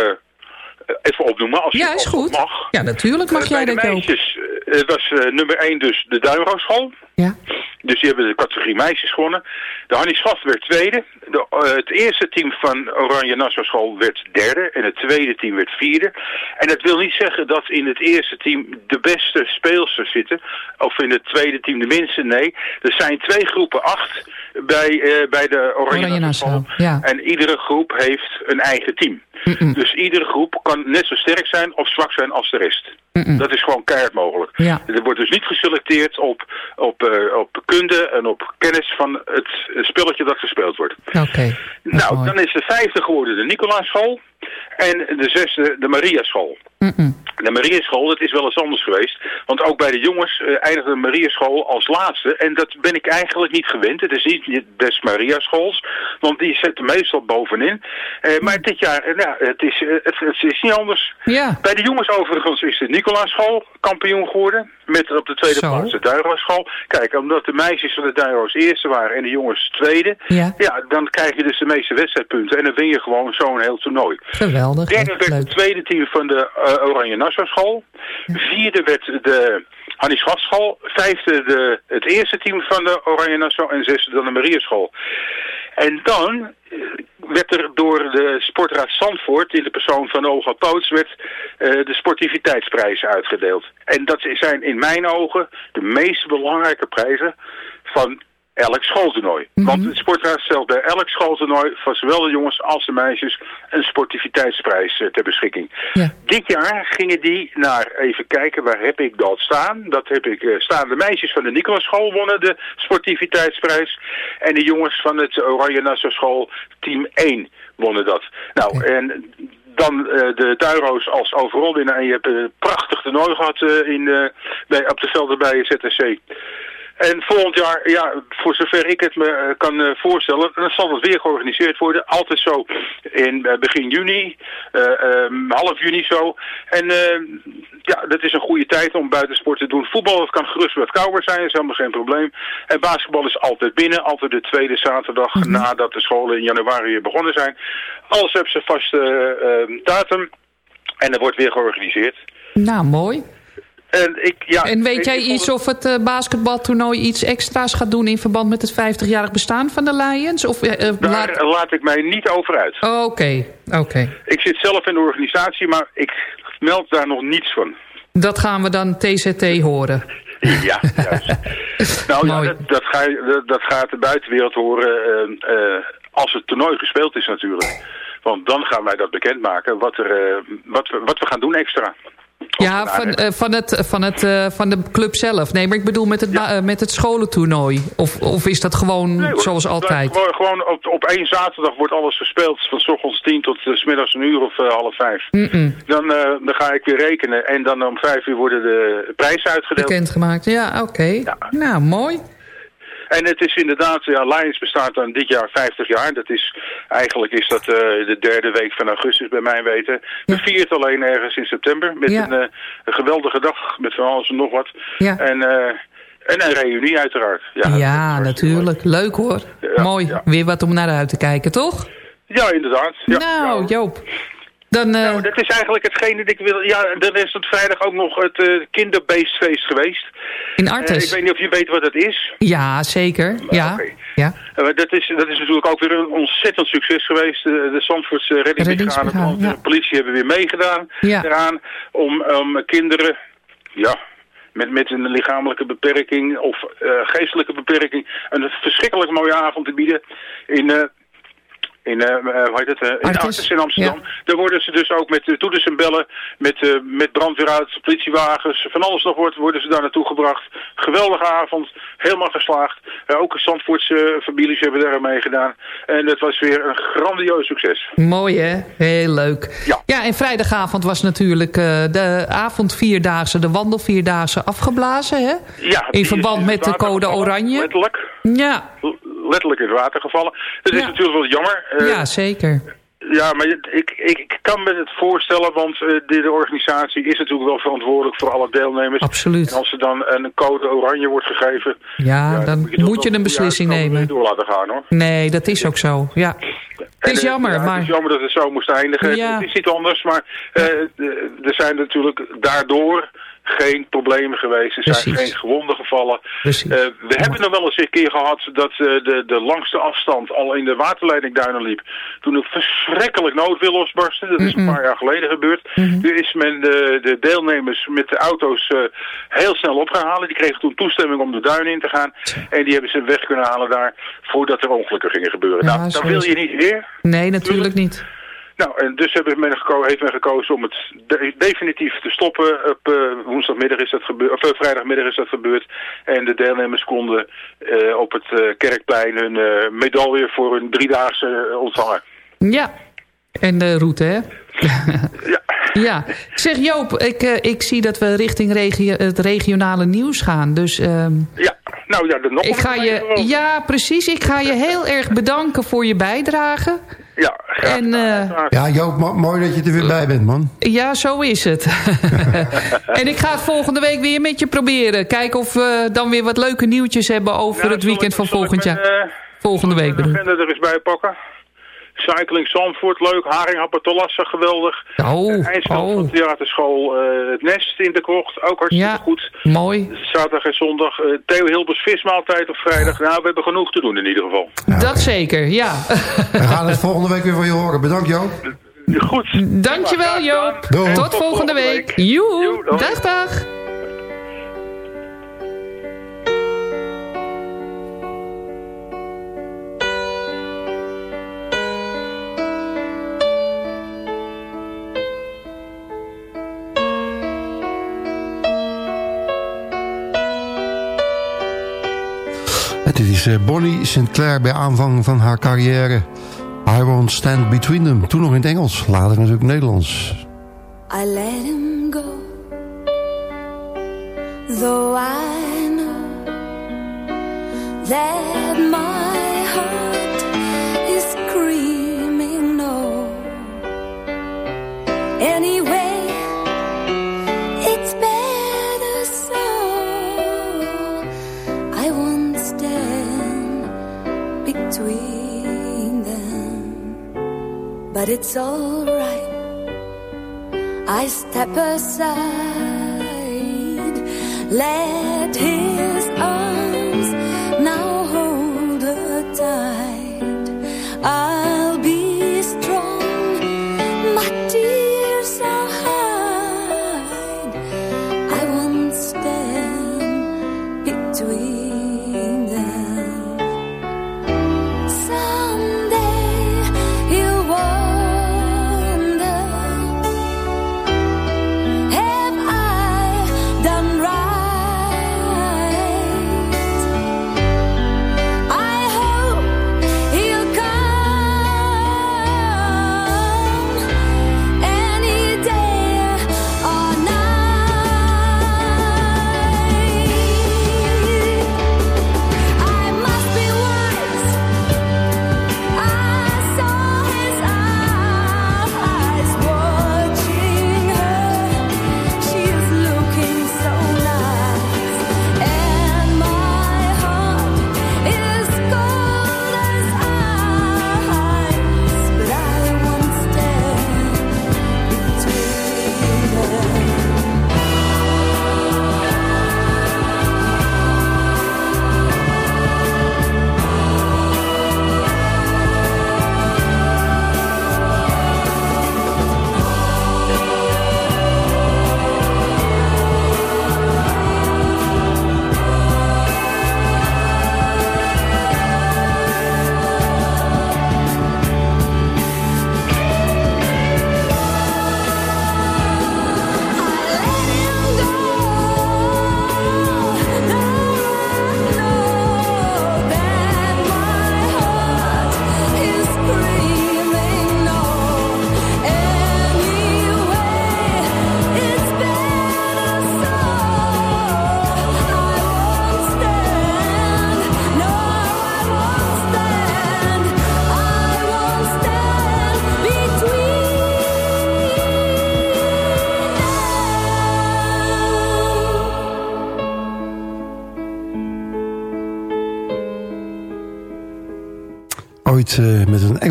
even opnoemen, als Ja, je is goed. mag. Ja, natuurlijk mag jij dat de ook. Eh, was eh, nummer 1 dus de Duinrooschool. Ja. Dus die hebben de categorie meisjes gewonnen. De Hannie Schaf werd tweede. De, eh, het eerste team van Oranje Nassau School werd derde. En het tweede team werd vierde. En dat wil niet zeggen dat in het eerste team de beste speelsters zitten. Of in het tweede team de minste. Nee, er zijn twee groepen acht bij, eh, bij de Oranje, Oranje Nassau ja. En iedere groep heeft een eigen team. Dus iedere groep kan net zo sterk zijn of zwak zijn als de rest. Dat is gewoon keihard mogelijk. Ja. Er wordt dus niet geselecteerd op, op, eh, op kunde en op kennis van het spelletje dat gespeeld wordt. Oké. Nou, mooi. dan is de vijfde geworden de Nicolaaschool en de zesde de Mariaschool. Mm-mm. De Mariaschool, dat is wel eens anders geweest. Want ook bij de jongens eh, eindigde de Mariaschool als laatste. En dat ben ik eigenlijk niet gewend. Het is niet de best Mariaschools. Want die zetten meestal bovenin. Eh, maar dit jaar, eh, nou, het, is, het, het is niet anders. Ja. Bij de jongens overigens is de Nicolaaschool kampioen geworden. Met op de tweede Zo. plaats de Duirooschool. Kijk, omdat de meisjes van de Duiroos eerste waren en de jongens tweede. Ja. Ja, dan krijg je dus de meeste wedstrijdpunten. En dan win je gewoon zo'n heel toernooi. Geweldig. Derde werd het tweede team van de eh, Oranje Nassau School. Vierde werd de Hannie Schatschool. Vijfde de, het eerste team van de Oranje Nassau. En zesde dan de Marieschool. En dan eh, werd er door de Sportraad Zandvoort, in de persoon van Olga Poots, werd eh, de sportiviteitsprijzen uitgedeeld. En dat zijn in mijn ogen de meest belangrijke prijzen van elk schooltoernooi. Want de sportraad stelt bij elk schooltoernooi van zowel de jongens als de meisjes een sportiviteitsprijs eh, ter beschikking. Ja. Dit jaar gingen die naar, even kijken, waar heb ik dat staan? Dat heb ik eh, staan. De meisjes van de Nicolasschool wonnen de sportiviteitsprijs. En de jongens van het Oranje Nassau School team 1 wonnen dat. Nou, en dan eh, de Duiro's als overal winnaar. En je hebt een prachtig toernooi gehad eh, in, bij, op de velden bij ZSC. En volgend jaar, ja, voor zover ik het me eh, kan eh, voorstellen, dan zal het weer georganiseerd worden. Altijd zo in eh, begin juni, eh, ehm, half juni zo. En eh, ja, dat is een goede tijd om buitensport te doen. Voetbal dat kan gerust wat kouder zijn, dat is helemaal geen probleem. En basketbal is altijd binnen, altijd de tweede zaterdag nadat de scholen in januari weer begonnen zijn. Alles hebben ze vaste eh, eh, datum en er wordt weer georganiseerd. Nou, mooi. En, ik, ja, En weet jij iets of het eh, basketbaltoernooi iets extra's gaat doen... in verband met het 50-jarig bestaan van de Lions? Of, eh, eh, Daar laat... laat ik mij niet over uit. Oh, Oké, oké. Ik zit zelf in de organisatie, maar ik meld daar nog niets van. Dat gaan we dan TZT horen. Ja, juist. nou ja, dat, dat, ga je- dat, dat gaat de buitenwereld horen als het toernooi gespeeld is natuurlijk. Want dan gaan wij dat bekendmaken wat, er, wat, we, wat we gaan doen extra. Ja, van, eh, van, het, van, het, eh, van de club zelf. Nee, maar ik bedoel met het, eh, met het scholentoernooi. Of, of is dat gewoon Nee, hoor. zoals altijd? Gewoon, gewoon op, op één zaterdag wordt alles gespeeld. Van s ochtends tien tot eh, s middags een uur of eh, half vijf. Dan, eh, dan ga ik weer rekenen. En dan om vijf uur worden de prijzen uitgedeeld. Bekendgemaakt. Ja, oké. Nou, mooi. En het is inderdaad, ja, Lions bestaat dan dit jaar 50 jaar. Dat is, eigenlijk is dat eh, de derde week van augustus bij mijn weten. We vieren het alleen ergens in september met Ja. een, eh, een geweldige dag met van alles en nog wat. Ja. En, eh, en een reunie uiteraard. Ja, Ja, natuurlijk. Leuk hoor. Ja, Mooi. ja. Weer wat om naar uit te kijken, toch? ja inderdaad. Ja, nou, ja. Joop. Dan, eh, Nou, dat is eigenlijk hetgene dat ik wil. Ja, er is het vrijdag ook nog het kinderbeestfeest geweest. In Eh, Artes. ik weet niet of je weet wat dat is. Ja, zeker. Ja. ja. Eh, dat, is, dat is natuurlijk ook weer een ontzettend succes geweest. De, de Zandvoortse reddingsbrigade ja. de politie hebben weer meegedaan Ja. eraan om, kinderen ja, met, met een lichamelijke beperking of eh, geestelijke beperking een verschrikkelijk mooie avond te bieden in... eh, in, eh, hoe heet het, eh, in Amsterdam. ja. Daar worden ze dus ook met uh, toeters en bellen, met, eh, met brandweer uit, politiewagens, van alles nog wordt, worden ze daar naartoe gebracht. Geweldige avond, helemaal geslaagd. Ook de Zandvoortse families hebben daar aan meegedaan. En het was weer een grandioos succes. Mooi hè? Heel leuk. Ja. en vrijdagavond was natuurlijk de avondvierdaagse, de wandelvierdaagse afgeblazen hè? Ja, In verband met de code oranje. Letterlijk, Ja, letterlijk in het water gevallen. Dat is natuurlijk wel jammer. Eh, ja zeker. Ja, maar je- ik, ik, ik kan me het voorstellen, want eh, de, de organisatie is natuurlijk wel verantwoordelijk voor alle deelnemers. Absoluut. En als er dan een code oranje wordt gegeven... Ja, dan moet je wel een beslissing nemen. door laten gaan, hoor. Nee, dat is ook zo. Ja. Het is eh, jammer, ja, maar... Het is jammer dat het zo moest eindigen. Ja. Het is niet anders, maar er zijn natuurlijk daardoor geen problemen geweest. Er zijn Precies. geen gewonden gevallen. Eh, we hebben nog wel eens een keer gehad dat eh, de, de langste afstand al in de waterleiding Duinen liep. Toen er verschrikkelijk nood wil losbarsten. Dat is een paar jaar geleden gebeurd. Nu is men de, de deelnemers met de auto's eh, heel snel opgehaald. Die kregen toen toestemming om de duinen in te gaan. En die hebben ze weg kunnen halen daar voordat er ongelukken gingen gebeuren. Ja, nou, dat wil je het. niet weer. Nee, natuurlijk niet. Nou, en dus hebben men heeft men gekozen om het de- definitief te stoppen. Op eh, woensdagmiddag is dat gebeurd, of eh, vrijdagmiddag is dat gebeurd. En de deelnemers konden eh, op het kerkplein hun medaille voor hun driedaagse ontvangen. Ja. En de route, hè? Ja. Ja. Zeg Joop, ik, ik zie dat we richting regio het regionale nieuws gaan. Dus ehm, Ja, nou ja, de nog ik ga je... Ja, precies. Ik ga je heel erg bedanken voor je bijdrage. Ja, graag En, eh. Ja, Joop, mo- mooi dat je er weer bij bent, man. Ja, zo is het. en ik ga het volgende week weer met je proberen. Kijken of we dan weer wat leuke nieuwtjes hebben over het weekend ik- van volgend jaar. eh, Volgende week de ik. agenda er eens bij pakken. Cycling Zandvoort, leuk. Haringhappen Talassa, geweldig. Oh, oh. van theaterschool eh, Het Nest in de krocht, ook hartstikke Ja, goed. mooi. Zaterdag en zondag. eh, Theo Hilbers vismaaltijd op vrijdag. Nou, we hebben genoeg te doen in ieder geval. Dat zeker, ja. We gaan het volgende week weer van je horen. Bedankt Joop. Goed. Dankjewel Joop. Doei. Tot volgende week. Joe. Dag, dag. Bonnie Sinclair bij aanvang van haar carrière. I won't stand between them. Toen nog in het Engels, later natuurlijk Nederlands. I let him go. Though I know that my but it's alright. I step aside, let his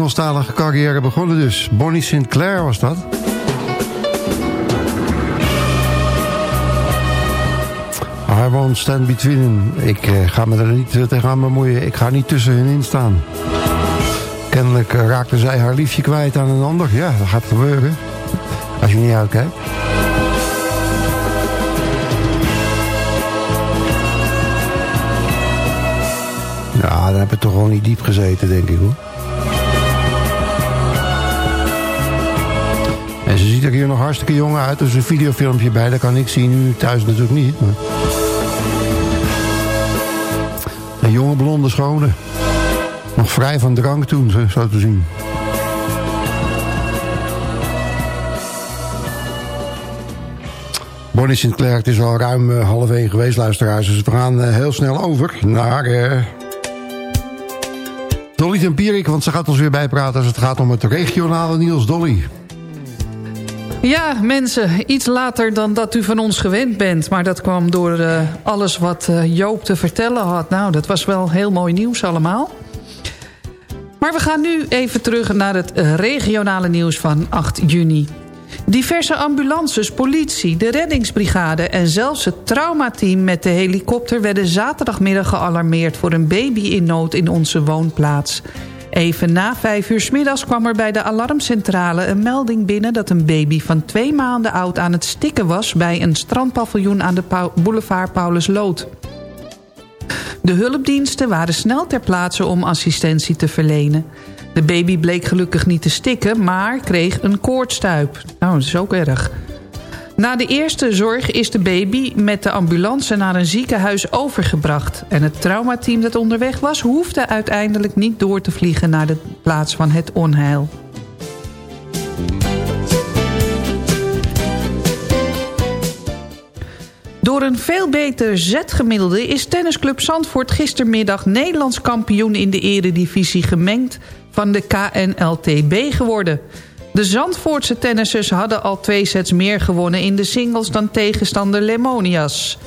Engelstalige carrière begonnen dus. Bonnie Sinclair was dat. I won't stand between them. Ik eh, ga me er niet eh, tegenaan bemoeien. Ik ga niet tussen hen in staan. Kennelijk eh, raakte zij haar liefje kwijt aan een ander. Ja, dat gaat gebeuren. Als je niet uitkijkt. Ja, dan heb je toch gewoon niet diep gezeten, denk ik hoor. En ze ziet er hier nog hartstikke jong uit. Dus een videofilmpje bij, dat kan ik zien. Nu thuis natuurlijk niet. Een jonge blonde schone. Nog vrij van drank toen, zo- te zien. Bonnie Sinclair, het is al ruim eh, half één geweest, luisteraars. Dus we gaan eh, heel snel over naar... eh, Dolly Tempierik, want ze gaat ons weer bijpraten als het gaat om het regionale Niels Dolly. Ja, mensen, iets later dan dat u van ons gewend bent. Maar dat kwam door eh, alles wat eh, Joop te vertellen had. Nou, dat was wel heel mooi nieuws allemaal. Maar we gaan nu even terug naar het eh, regionale nieuws van 8 juni. Diverse ambulances, politie, de reddingsbrigade... en zelfs het traumateam met de helikopter... werden zaterdagmiddag gealarmeerd voor een baby in nood in onze woonplaats. Even na vijf uur middags kwam er bij de alarmcentrale een melding binnen... dat een baby van twee maanden oud aan het stikken was... bij een strandpaviljoen aan de boulevard Paulus Lood. De hulpdiensten waren snel ter plaatse om assistentie te verlenen. De baby bleek gelukkig niet te stikken, maar kreeg een koortstuip. Nou, dat is ook erg. Na de eerste zorg is de baby met de ambulance naar een ziekenhuis overgebracht. En het traumateam dat onderweg was... hoefde uiteindelijk niet door te vliegen naar de plaats van het onheil. Door een veel beter zetgemiddelde is tennisclub Zandvoort gistermiddag Nederlands kampioen in de eredivisie gemengd van de KNLTB geworden. De Zandvoortse tennissers hadden al twee sets meer gewonnen in de singles dan tegenstander Lemonias.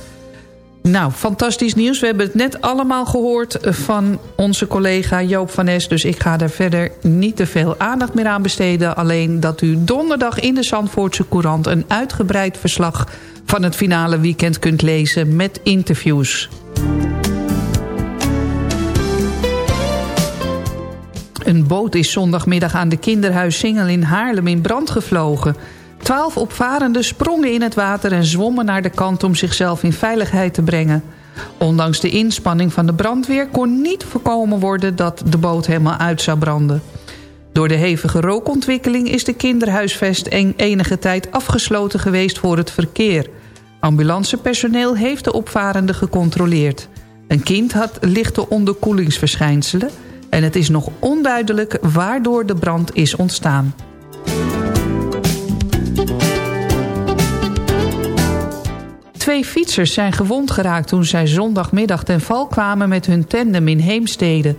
Nou, fantastisch nieuws. We hebben het net allemaal gehoord van onze collega Joop van Es. Dus ik ga daar verder niet te veel aandacht meer aan besteden. Alleen dat u donderdag in de Zandvoortse Courant... een uitgebreid verslag van het finale weekend kunt lezen met interviews. Een boot is zondagmiddag aan de kinderhuis Singel in Haarlem in brand gevlogen. Twaalf opvarenden sprongen in het water en zwommen naar de kant om zichzelf in veiligheid te brengen. Ondanks de inspanning van de brandweer kon niet voorkomen worden dat de boot helemaal uit zou branden. Door de hevige rookontwikkeling is de kinderhuisvest en enige tijd afgesloten geweest voor het verkeer. Ambulancepersoneel heeft de opvarenden gecontroleerd. Een kind had lichte onderkoelingsverschijnselen en het is nog onduidelijk waardoor de brand is ontstaan. Twee fietsers zijn gewond geraakt toen zij zondagmiddag ten val kwamen met hun tandem in Heemstede.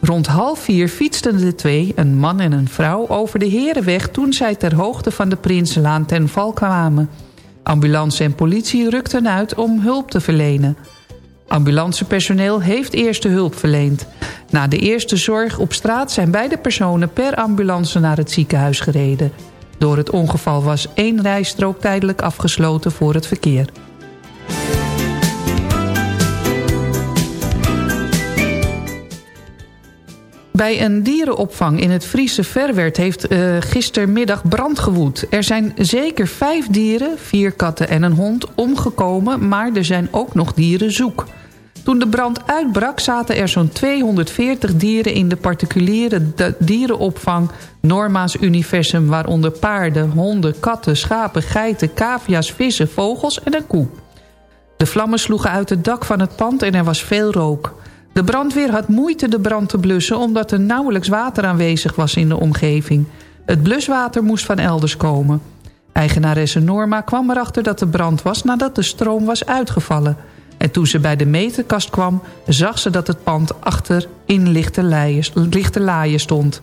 Rond half vier fietsten de twee, een man en een vrouw, over de Herenweg toen zij ter hoogte van de Prinsenlaan ten val kwamen. Ambulance en politie rukten uit om hulp te verlenen. Ambulancepersoneel heeft eerste hulp verleend. Na de eerste zorg op straat zijn beide personen per ambulance naar het ziekenhuis gereden. Door het ongeval was één rijstrook tijdelijk afgesloten voor het verkeer. Bij een dierenopvang in het Friese Verwerd heeft uh, gistermiddag brand gewoed. Er zijn zeker vijf dieren, vier katten en een hond, omgekomen... maar er zijn ook nog dieren zoek. Toen de brand uitbrak zaten er zo'n 240 dieren... in de particuliere dierenopvang Norma's Universum... waaronder paarden, honden, katten, schapen, geiten, cavia's, vissen, vogels en een koe. De vlammen sloegen uit het dak van het pand en er was veel rook... De brandweer had moeite de brand te blussen... omdat er nauwelijks water aanwezig was in de omgeving. Het bluswater moest van elders komen. Eigenaresse Norma kwam erachter dat er brand was... nadat de stroom was uitgevallen. En toen ze bij de meterkast kwam... zag ze dat het pand achter in lichte lichte laaien stond.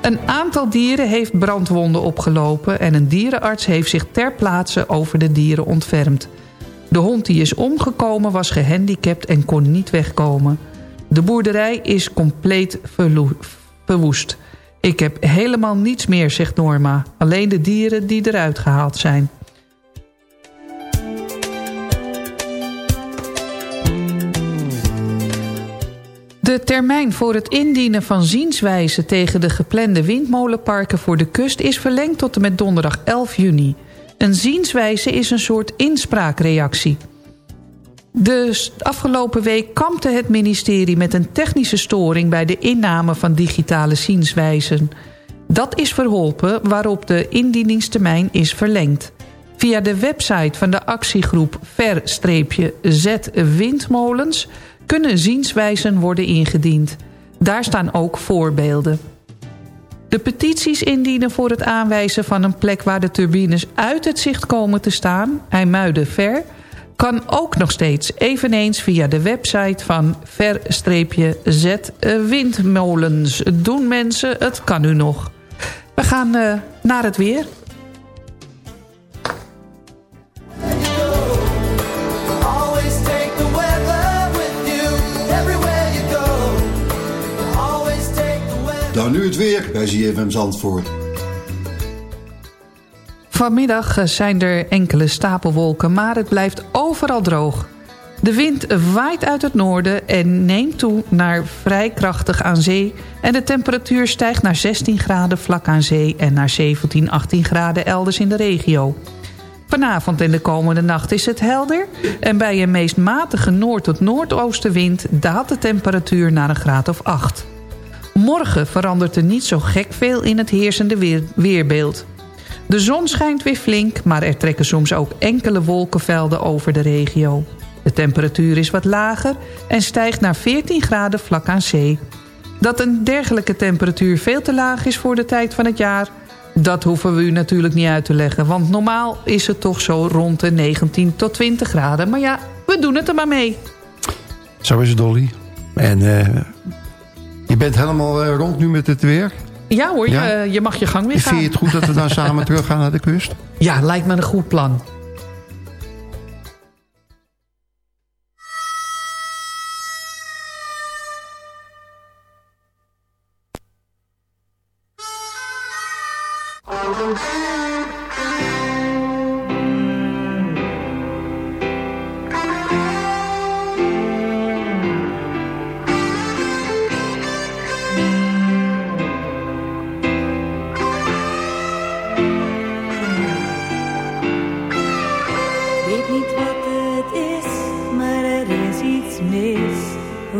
Een aantal dieren heeft brandwonden opgelopen... en een dierenarts heeft zich ter plaatse over de dieren ontfermd. De hond die is omgekomen was gehandicapt en kon niet wegkomen... De boerderij is compleet verwoest. Ik heb helemaal niets meer, zegt Norma. Alleen de dieren die eruit gehaald zijn. De termijn voor het indienen van zienswijzen tegen de geplande windmolenparken voor de kust is verlengd tot en met donderdag 11 juni. Een zienswijze is een soort inspraakreactie. De afgelopen week kampte het ministerie met een technische storing... bij de inname van digitale zienswijzen. Dat is verholpen waarop de indieningstermijn is verlengd. Via de website van de actiegroep Ver-Z Windmolens... kunnen zienswijzen worden ingediend. Daar staan ook voorbeelden. De petities indienen voor het aanwijzen van een plek... waar de turbines uit het zicht komen te staan... IJmuiden-Ver kan ook nog steeds eveneens via de website van ver-z windmolens. Doen mensen, het kan nu nog. We gaan uh, naar het weer. Dan nu het weer bij ZFM Zandvoort. Vanmiddag zijn er enkele stapelwolken, maar het blijft overal droog. De wind waait uit het noorden en neemt toe naar vrij krachtig aan zee... en de temperatuur stijgt naar 16 graden vlak aan zee... en naar 17, 18 graden elders in de regio. Vanavond en de komende nacht is het helder... en bij een meest matige noord- tot noordoostenwind... daalt de temperatuur naar een graad of 8. Morgen verandert er niet zo gek veel in het heersende weer- weerbeeld... De zon schijnt weer flink, maar er trekken soms ook enkele wolkenvelden over de regio. De temperatuur is wat lager en stijgt naar 14 graden vlak aan zee. Dat een dergelijke temperatuur veel te laag is voor de tijd van het jaar... dat hoeven we u natuurlijk niet uit te leggen... want normaal is het toch zo rond de 19 tot 20 graden. Maar ja, we doen het er maar mee. Zo is het, Dolly. En eh, je bent helemaal eh, rond nu met het weer? Ja hoor, Ja? Je, je mag je gang weer Vind gaan. je het goed dat we dan samen terug gaan naar de kust? Ja, lijkt me een goed plan.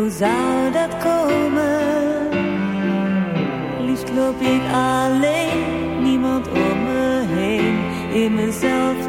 Zou dat komen? Liefst loop ik alleen, niemand om me heen. In mezelf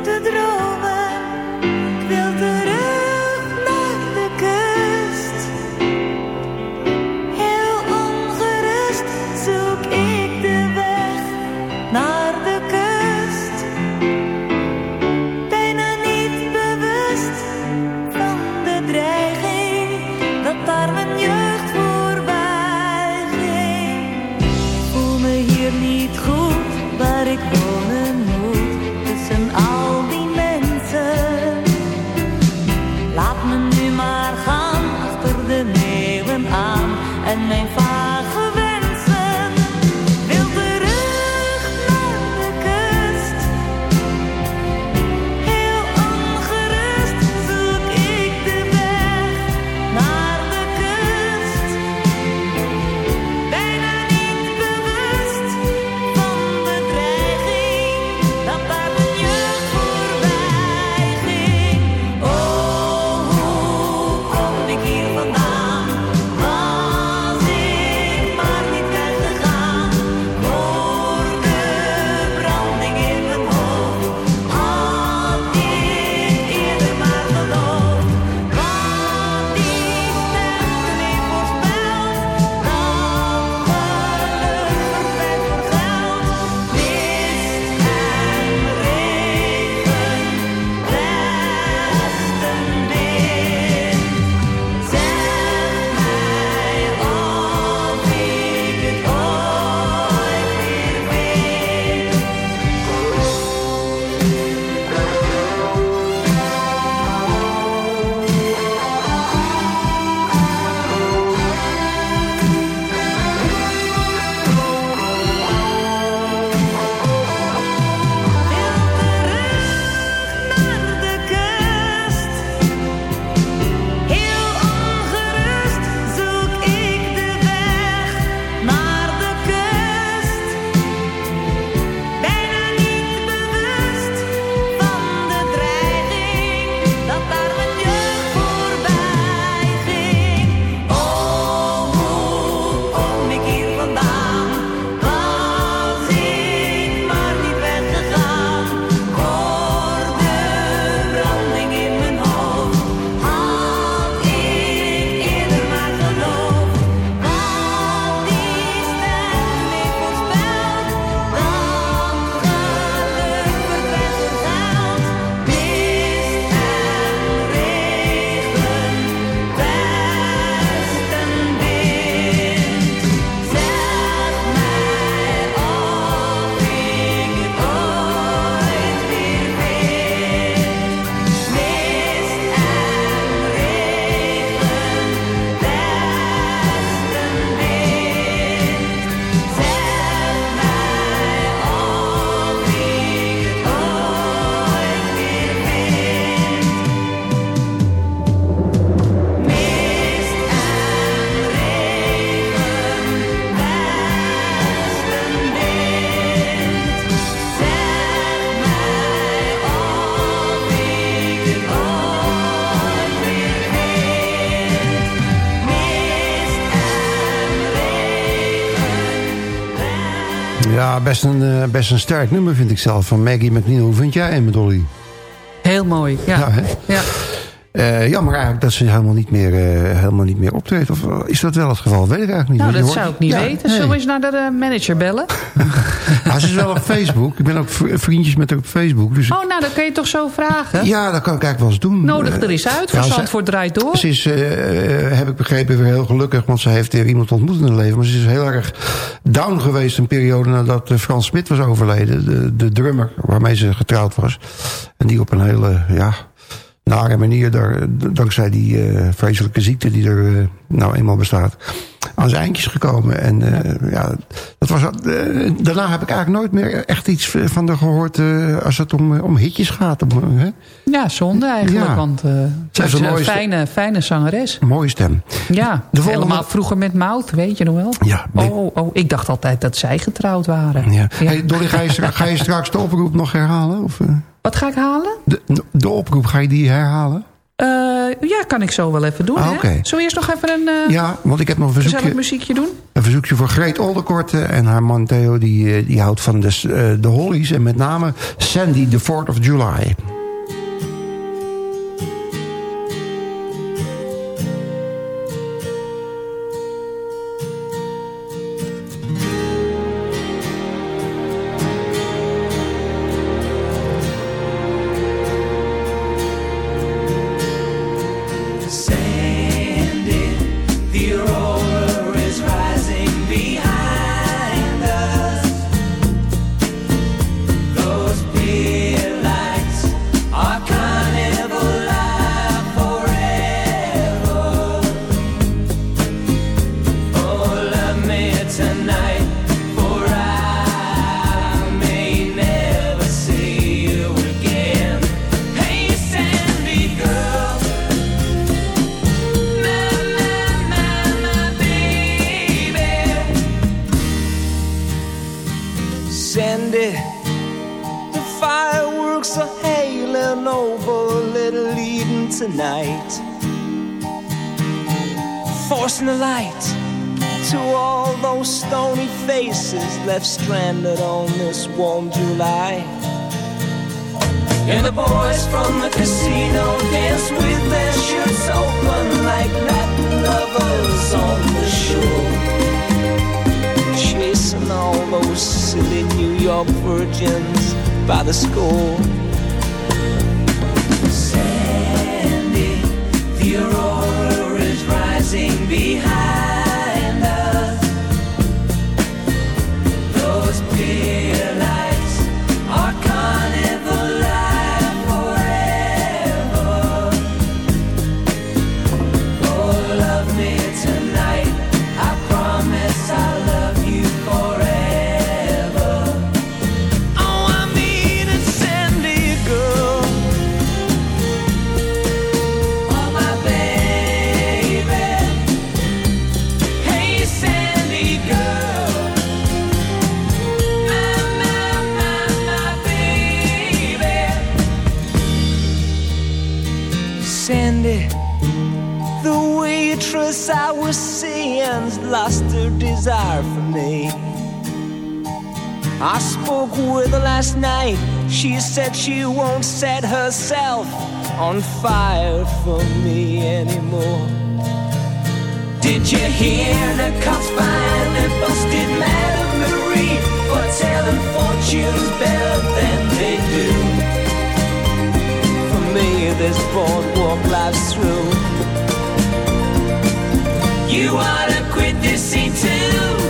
best een, eh, best een sterk nummer vind ik zelf. Van Maggie McNeil. Hoe vind jij hem Dolly? Heel mooi, ja. Ja, hè? ja. Eh, jammer eigenlijk dat ze helemaal niet meer, eh, helemaal niet meer optreedt. Of eh, is dat wel het geval? Weet ik eigenlijk niet. Nou, dat zou ik niet Ja, weten. Zullen we eens naar de manager bellen? Ze is wel op Facebook. Ik ben ook vriendjes met haar op Facebook. Dus Oh, nou, dan kun je toch zo vragen? ja, dat kan ik eigenlijk wel eens doen. Nodig er eens uit, voor Zandvoort draait door. Ze is, heb ik begrepen, weer heel gelukkig. Want ze heeft weer iemand ontmoet in haar leven. Maar ze is heel erg down geweest een periode nadat Frans Smit was overleden. De, de drummer waarmee ze getrouwd was. En die op een hele, ja, nare manier, daar, dankzij die eh, vreselijke ziekte die er eh, nou eenmaal bestaat, aan zijn eindjes gekomen. En eh, ja, dat was, daarna heb ik eigenlijk nooit meer echt iets van haar gehoord eh, als het om, om hitjes gaat. Om, hè? Ja, zonde eigenlijk, Ja. want Zij is ze een is een mooie fijne, fijne zangeres. Mooie stem. Ja, De volgende- helemaal vroeger met Mout, weet je nog wel? Ja, Oh, oh, ik dacht altijd dat zij getrouwd waren. Ja. Hey, Dolly, ga je, ga je straks de oproep nog herhalen? Of? Wat ga ik halen? de, de oproep, ga je die herhalen? Eh, ja, kan ik zo wel even doen. Ah, hè? Zullen we eerst nog even een eh Ja, want ik heb nog een verzoekje, muziekje doen? een verzoekje voor Greet Olderkorte. En haar man Theo, die, eh, die houdt van de, de Hollies. En met name Sandy, the 4th of July. The aurora left stranded on this warm July. And the boys from the casino dance with their shirts open like Latin lovers on the shore. Chasing all those silly New York virgins by the score. Sandy, the aurora is rising behind waitress I was seeing's lost her desire for me. I spoke with her last night. She said she won't set herself on fire for me anymore. Did you hear the cops finally busted Madame Marie for telling fortunes better than they do? For me, this boardwalk life's through. You ought to quit this scene too.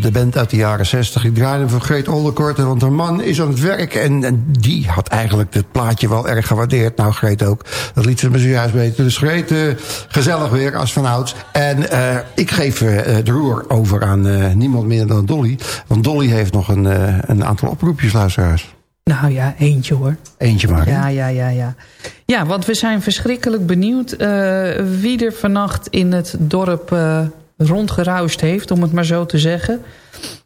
De band uit de jaren 60. Ik draaide hem voor Greet Olderkorte, want haar man is aan het werk... En, en die had eigenlijk het plaatje wel erg gewaardeerd. Nou, Greet ook. Dat liet ze me zojuist weten. Dus Greet, uh, gezellig weer, als vanouds. En uh, ik geef uh, de roer over aan niemand meer dan Dolly. Want Dolly heeft nog een, een aantal oproepjes, luisteraars. Nou ja, eentje hoor. Eentje maar. Ja, ja, ja, ja. Ja, want we zijn verschrikkelijk benieuwd wie er vannacht in het dorp rondgeruist heeft, om het maar zo te zeggen.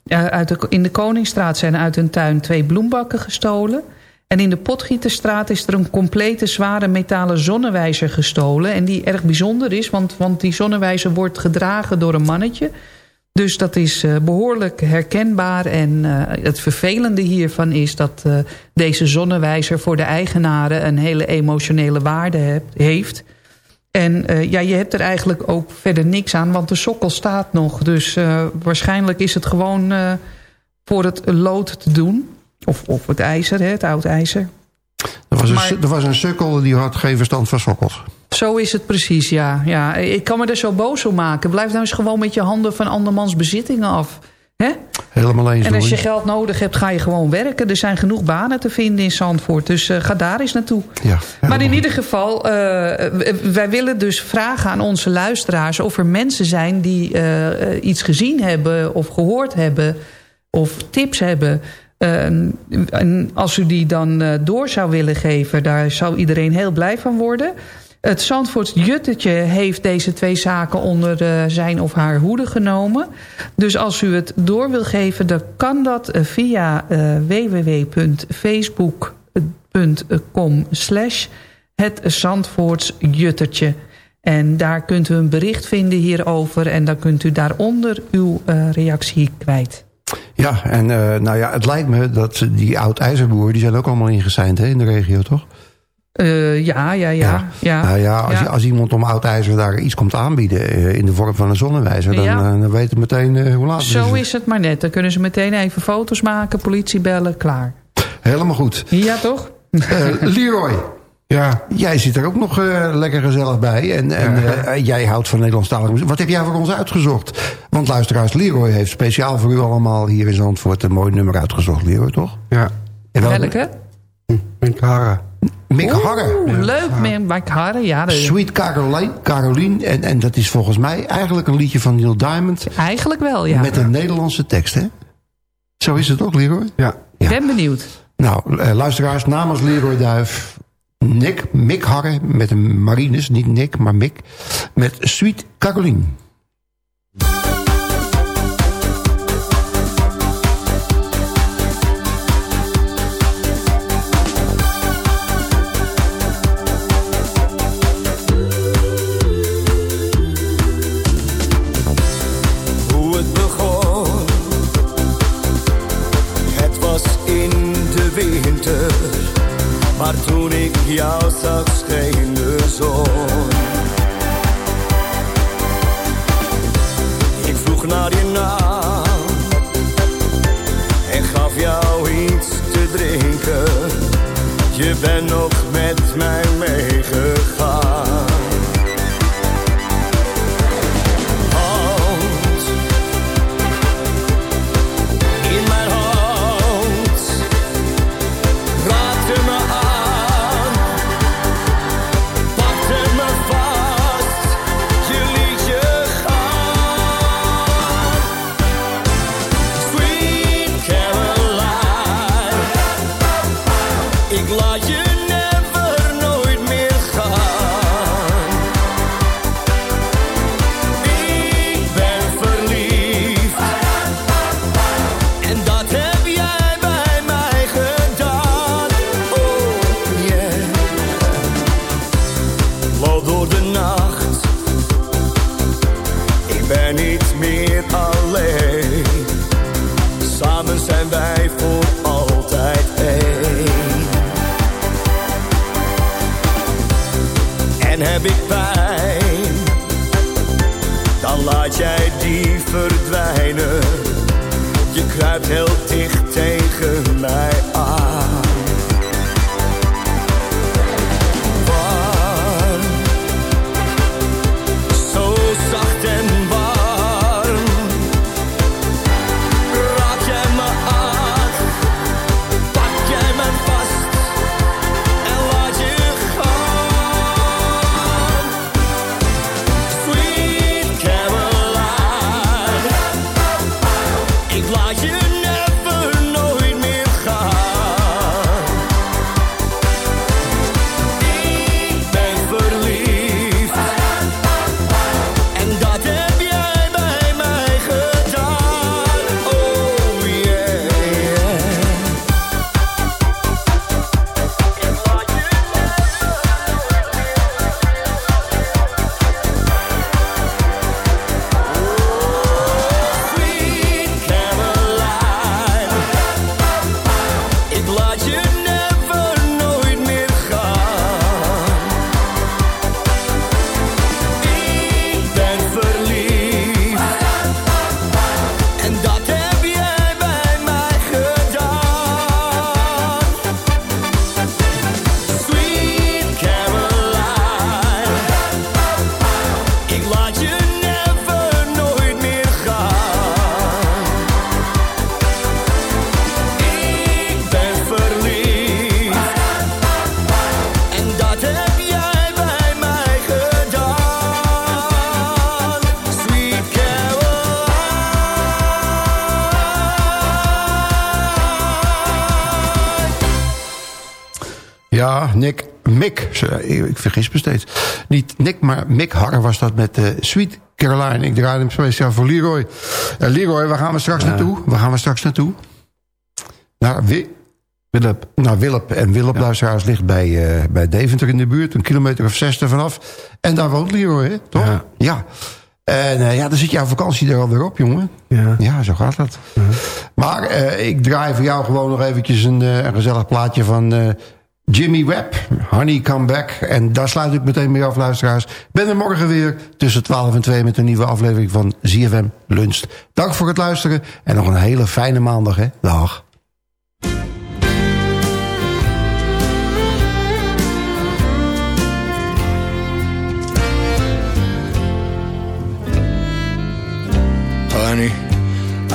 uit in de Koningsstraat zijn uit een tuin twee bloembakken gestolen. En in de Potgieterstraat is er een complete zware metalen zonnewijzer gestolen. En die erg bijzonder is, want, want die zonnewijzer wordt gedragen door een mannetje. Dus dat is uh, behoorlijk herkenbaar. En uh, het vervelende hiervan is dat uh, deze zonnewijzer voor de eigenaren... een hele emotionele waarde heeft... En uh, ja, je hebt er eigenlijk ook verder niks aan, want de sokkel staat nog. Dus uh, waarschijnlijk is het gewoon uh, voor het lood te doen. Of, of het ijzer, hè, het oud ijzer. Er was, maar, een, er was een sukkel die had geen verstand van sokkels. Zo is het precies, ja. ja. Ik kan me er zo boos om maken. Blijf nou eens gewoon met je handen van andermans bezittingen af. Hè? Helemaal eens. En als je geld nodig hebt, ga je gewoon werken. Er zijn genoeg banen te vinden in Zandvoort. Dus uh, ga daar eens naartoe. Ja, maar in ieder geval, uh, wij willen dus vragen aan onze luisteraars... of er mensen zijn die uh, iets gezien hebben of gehoord hebben... of tips hebben... en als u die dan door zou willen geven... daar zou iedereen heel blij van worden... Het Zandvoort Juttetje heeft deze twee zaken onder uh, zijn of haar hoede genomen. Dus als u het door wil geven, dan kan dat via uh, www.facebook.com slash het Zandvoorts. En daar kunt u een bericht vinden hierover en dan kunt u daaronder uw reactie kwijt. Ja, en nou ja, het lijkt me dat die oud-ijzerboeren... die zijn ook allemaal ingeseind in de regio, toch? Uh, ja, ja, ja. ja. Nou ja, als, ja. als iemand om oud ijzer daar iets komt aanbieden... Uh, in de vorm van een zonnewijzer... dan, ja. uh, dan weet het meteen hoe laat het Zo is. is het maar net. Dan kunnen ze meteen even foto's maken, politie bellen, klaar. Helemaal goed. Ja, toch? Leroy. Ja. Jij zit er ook nog lekker gezellig bij. En, en jij houdt van Nederlandstalige muziek. Wat heb jij voor ons uitgezocht? Want luisteraars, Leroy heeft speciaal voor u allemaal... hier in Zandvoort een mooi nummer uitgezocht, Leroy, toch? Ja. Welke? Mick Harre. Mick Harre. Leuk, ja. Mick Harre, ja. De... Sweet Caroline. Caroline en, en dat is volgens mij eigenlijk een liedje van Neil Diamond. Eigenlijk wel, ja. Met een Nederlandse tekst, hè? Zo is het ook, Leroy? Ja. Ik ben benieuwd. Nou, eh, luisteraars, namens Leroy Duif... Nick, Mick Harre met een Marines, niet Nick, maar Mick... met Sweet Caroline. Jou zag scheen de zon. Ik vroeg naar je naam En gaf jou iets te drinken. Je bent nog met mij me steeds. Niet Nick, maar Mick Harre was dat met eh, Sweet Caroline. Ik draaide hem speciaal voor Leroy. Eh, Leroy, waar gaan we straks naartoe? Waar gaan we straks naartoe? Naar Wi Willep. Naar Willep. En Willep, luisteraars, ligt bij, eh, bij Deventer in de buurt. Een kilometer of zes er vanaf. En daar woont Leroy, hè? toch? Ja. En eh, ja, dan zit jouw vakantie er alweer op, jongen. Ja, zo gaat dat. Maar ik draai voor jou gewoon nog eventjes een, een gezellig plaatje van Jimmy Webb. Honey, come back. En daar sluit ik meteen mee af, luisteraars. Ben er morgen weer tussen 12 en 2 met een nieuwe aflevering van ZFM Lunch. Dank voor het luisteren en nog een hele fijne maandag, hè. Dag. Honey,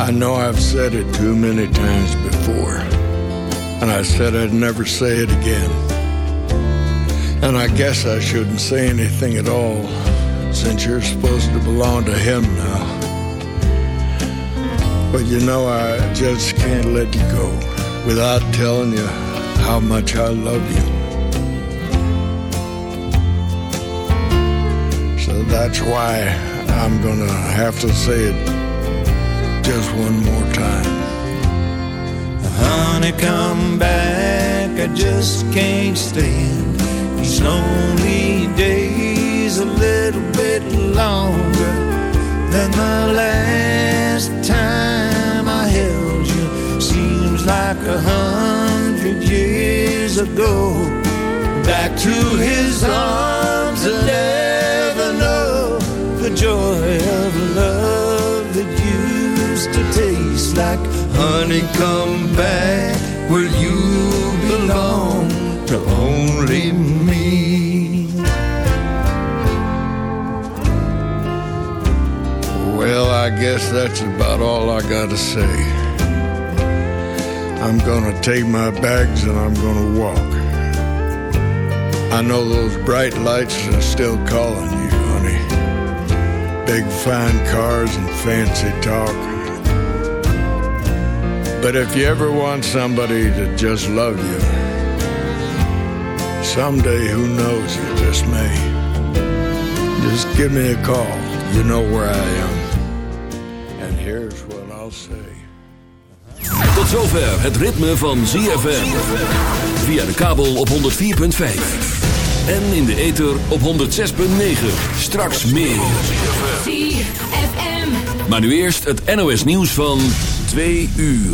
I know I've said it times before, and I said I'd never say it again. And I guess I shouldn't say anything at all, since you're supposed to belong to him now. But you know, I just can't let you go without telling you how much I love you. So that's why I'm gonna have to say it just one more time. Honey, come back. I just can't stand these lonely days a little bit longer than the last time I held you. Seems like a hundred years ago. Back to his arms, I'll never know the joy of love that used to taste like honey. Come back where you belong to only me. Well, I guess that's about all I gotta say. I'm gonna take my bags and I'm gonna walk. I know those bright lights are still calling you, honey. Big fine cars and fancy talk. But if you ever want somebody to just love you, someday who knows you just may. Just give me a call. You know where I am. And here's what I'll say. Tot zover het ritme van ZFM. Via de kabel op 104.5. En in de ether op 106.9. Straks meer. Maar nu eerst het NOS nieuws van 2 uur.